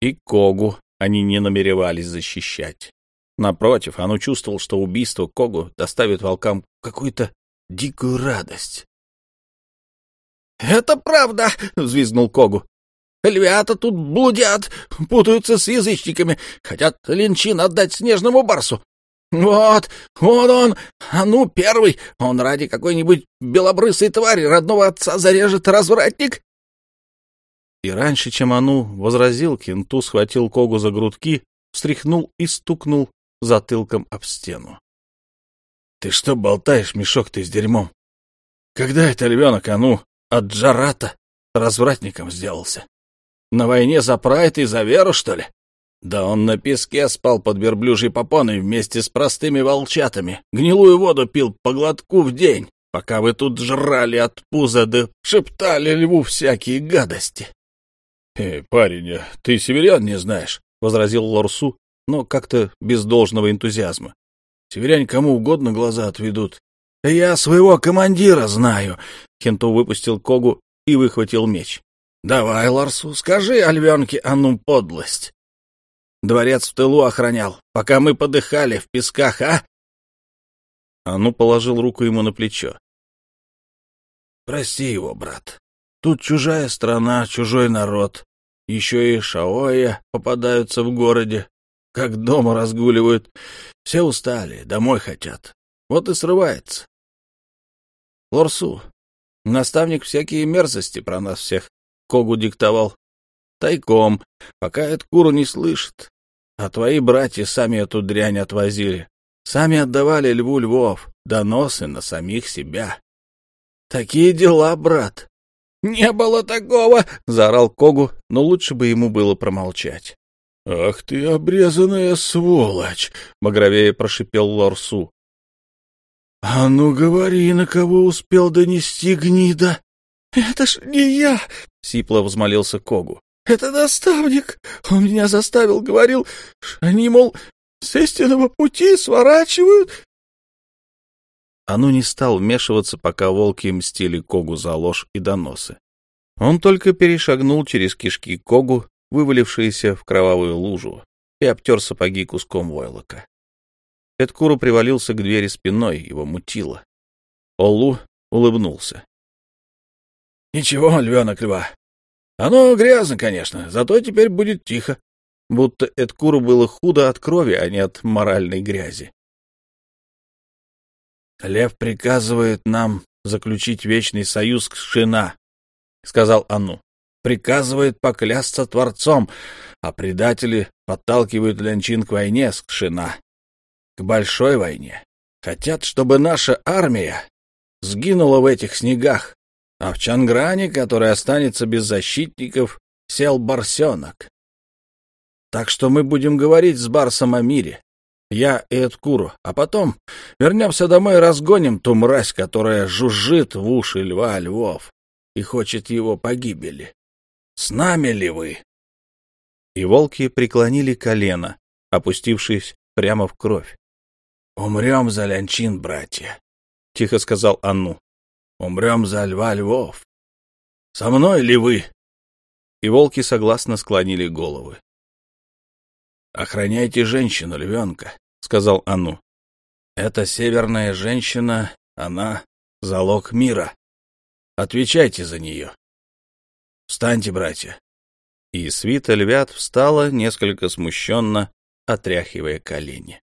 A: И Когу они не намеревались защищать. Напротив, он чувствовал, что убийство Когу доставит волкам какую-то дикую радость. — Это правда! — взвизгнул Когу. — Львята тут блудят, путаются с язычниками, хотят линчин отдать снежному барсу. «Вот, вот он, а ну, первый, он ради какой-нибудь белобрысой твари родного отца зарежет развратник!» И раньше, чем Ану возразил, Кенту схватил Когу за грудки, встряхнул и стукнул затылком об стену. — Ты что болтаешь, мешок ты с дерьмом? Когда это львенок Ану от Джарата развратником сделался? На войне за прайд и за веру, что ли? Да он на песке спал под верблюжьей попоной вместе с простыми волчатами, гнилую воду пил по глотку в день, пока вы тут жрали от пуза да шептали льву всякие гадости. — Эй, парень, ты северян не знаешь, — возразил Лорсу, но как-то без должного энтузиазма. — Северяне кому угодно глаза отведут. — Я своего командира знаю, — Кенто выпустил Когу и выхватил меч. — Давай, Ларсу, скажи Альвенке Анну подлость. Дворец в тылу охранял, пока мы подыхали в песках, а?» Ану положил руку ему на плечо.
B: Прости его, брат. Тут чужая страна, чужой народ. Еще и шаоя попадаются в городе. Как дома разгуливают. Все устали, домой хотят. Вот и срывается. Лорсу, наставник всякие мерзости про нас всех Когу диктовал. Тайком, пока Эдкуру не слышит. А твои братья сами эту дрянь отвозили. Сами отдавали льву львов, доносы на самих себя. Такие дела, брат. Не было такого, заорал Когу, но лучше бы ему было промолчать. Ах ты обрезанная сволочь, багровее прошипел Лорсу. А ну говори, на кого успел донести гнида? Это ж не я, сипло взмолился Когу. Это наставник. Он меня заставил, говорил, они, мол, с истинного пути сворачивают. Ану не стал вмешиваться, пока волки мстили Когу за ложь и доносы. Он только перешагнул через кишки Когу, вывалившиеся в кровавую лужу, и обтер сапоги куском войлока. Эдкуру привалился к двери спиной, его мутило. Олу улыбнулся. — Ничего, львенок льва, оно грязно, конечно, зато теперь будет тихо. Будто Эдкуру было худо от крови, а не от моральной грязи. «Лев приказывает нам заключить вечный союз с Шина», — сказал Анну. «Приказывает поклясться Творцом, а предатели подталкивают Лянчин к войне с Шина, к большой войне. Хотят, чтобы наша армия сгинула в этих снегах, а в Чангране, который останется без защитников, сел барсенок. Так что мы будем говорить с Барсом о мире, я и Эдкуру, а потом вернемся домой и разгоним ту мразь, которая жужжит в уши льва львов и хочет его погибели. С нами ли вы? И волки преклонили колено, опустившись прямо в кровь. — Умрем за Лянчин, братья, — тихо сказал Анну. Умрем за льва львов. Со мной ли вы? И волки согласно склонили головы. «Охраняйте женщину, львенка», — сказал Ану. «Эта северная женщина, она — залог мира. Отвечайте за нее. Встаньте, братья». И свита львят встала, несколько смущенно, отряхивая колени.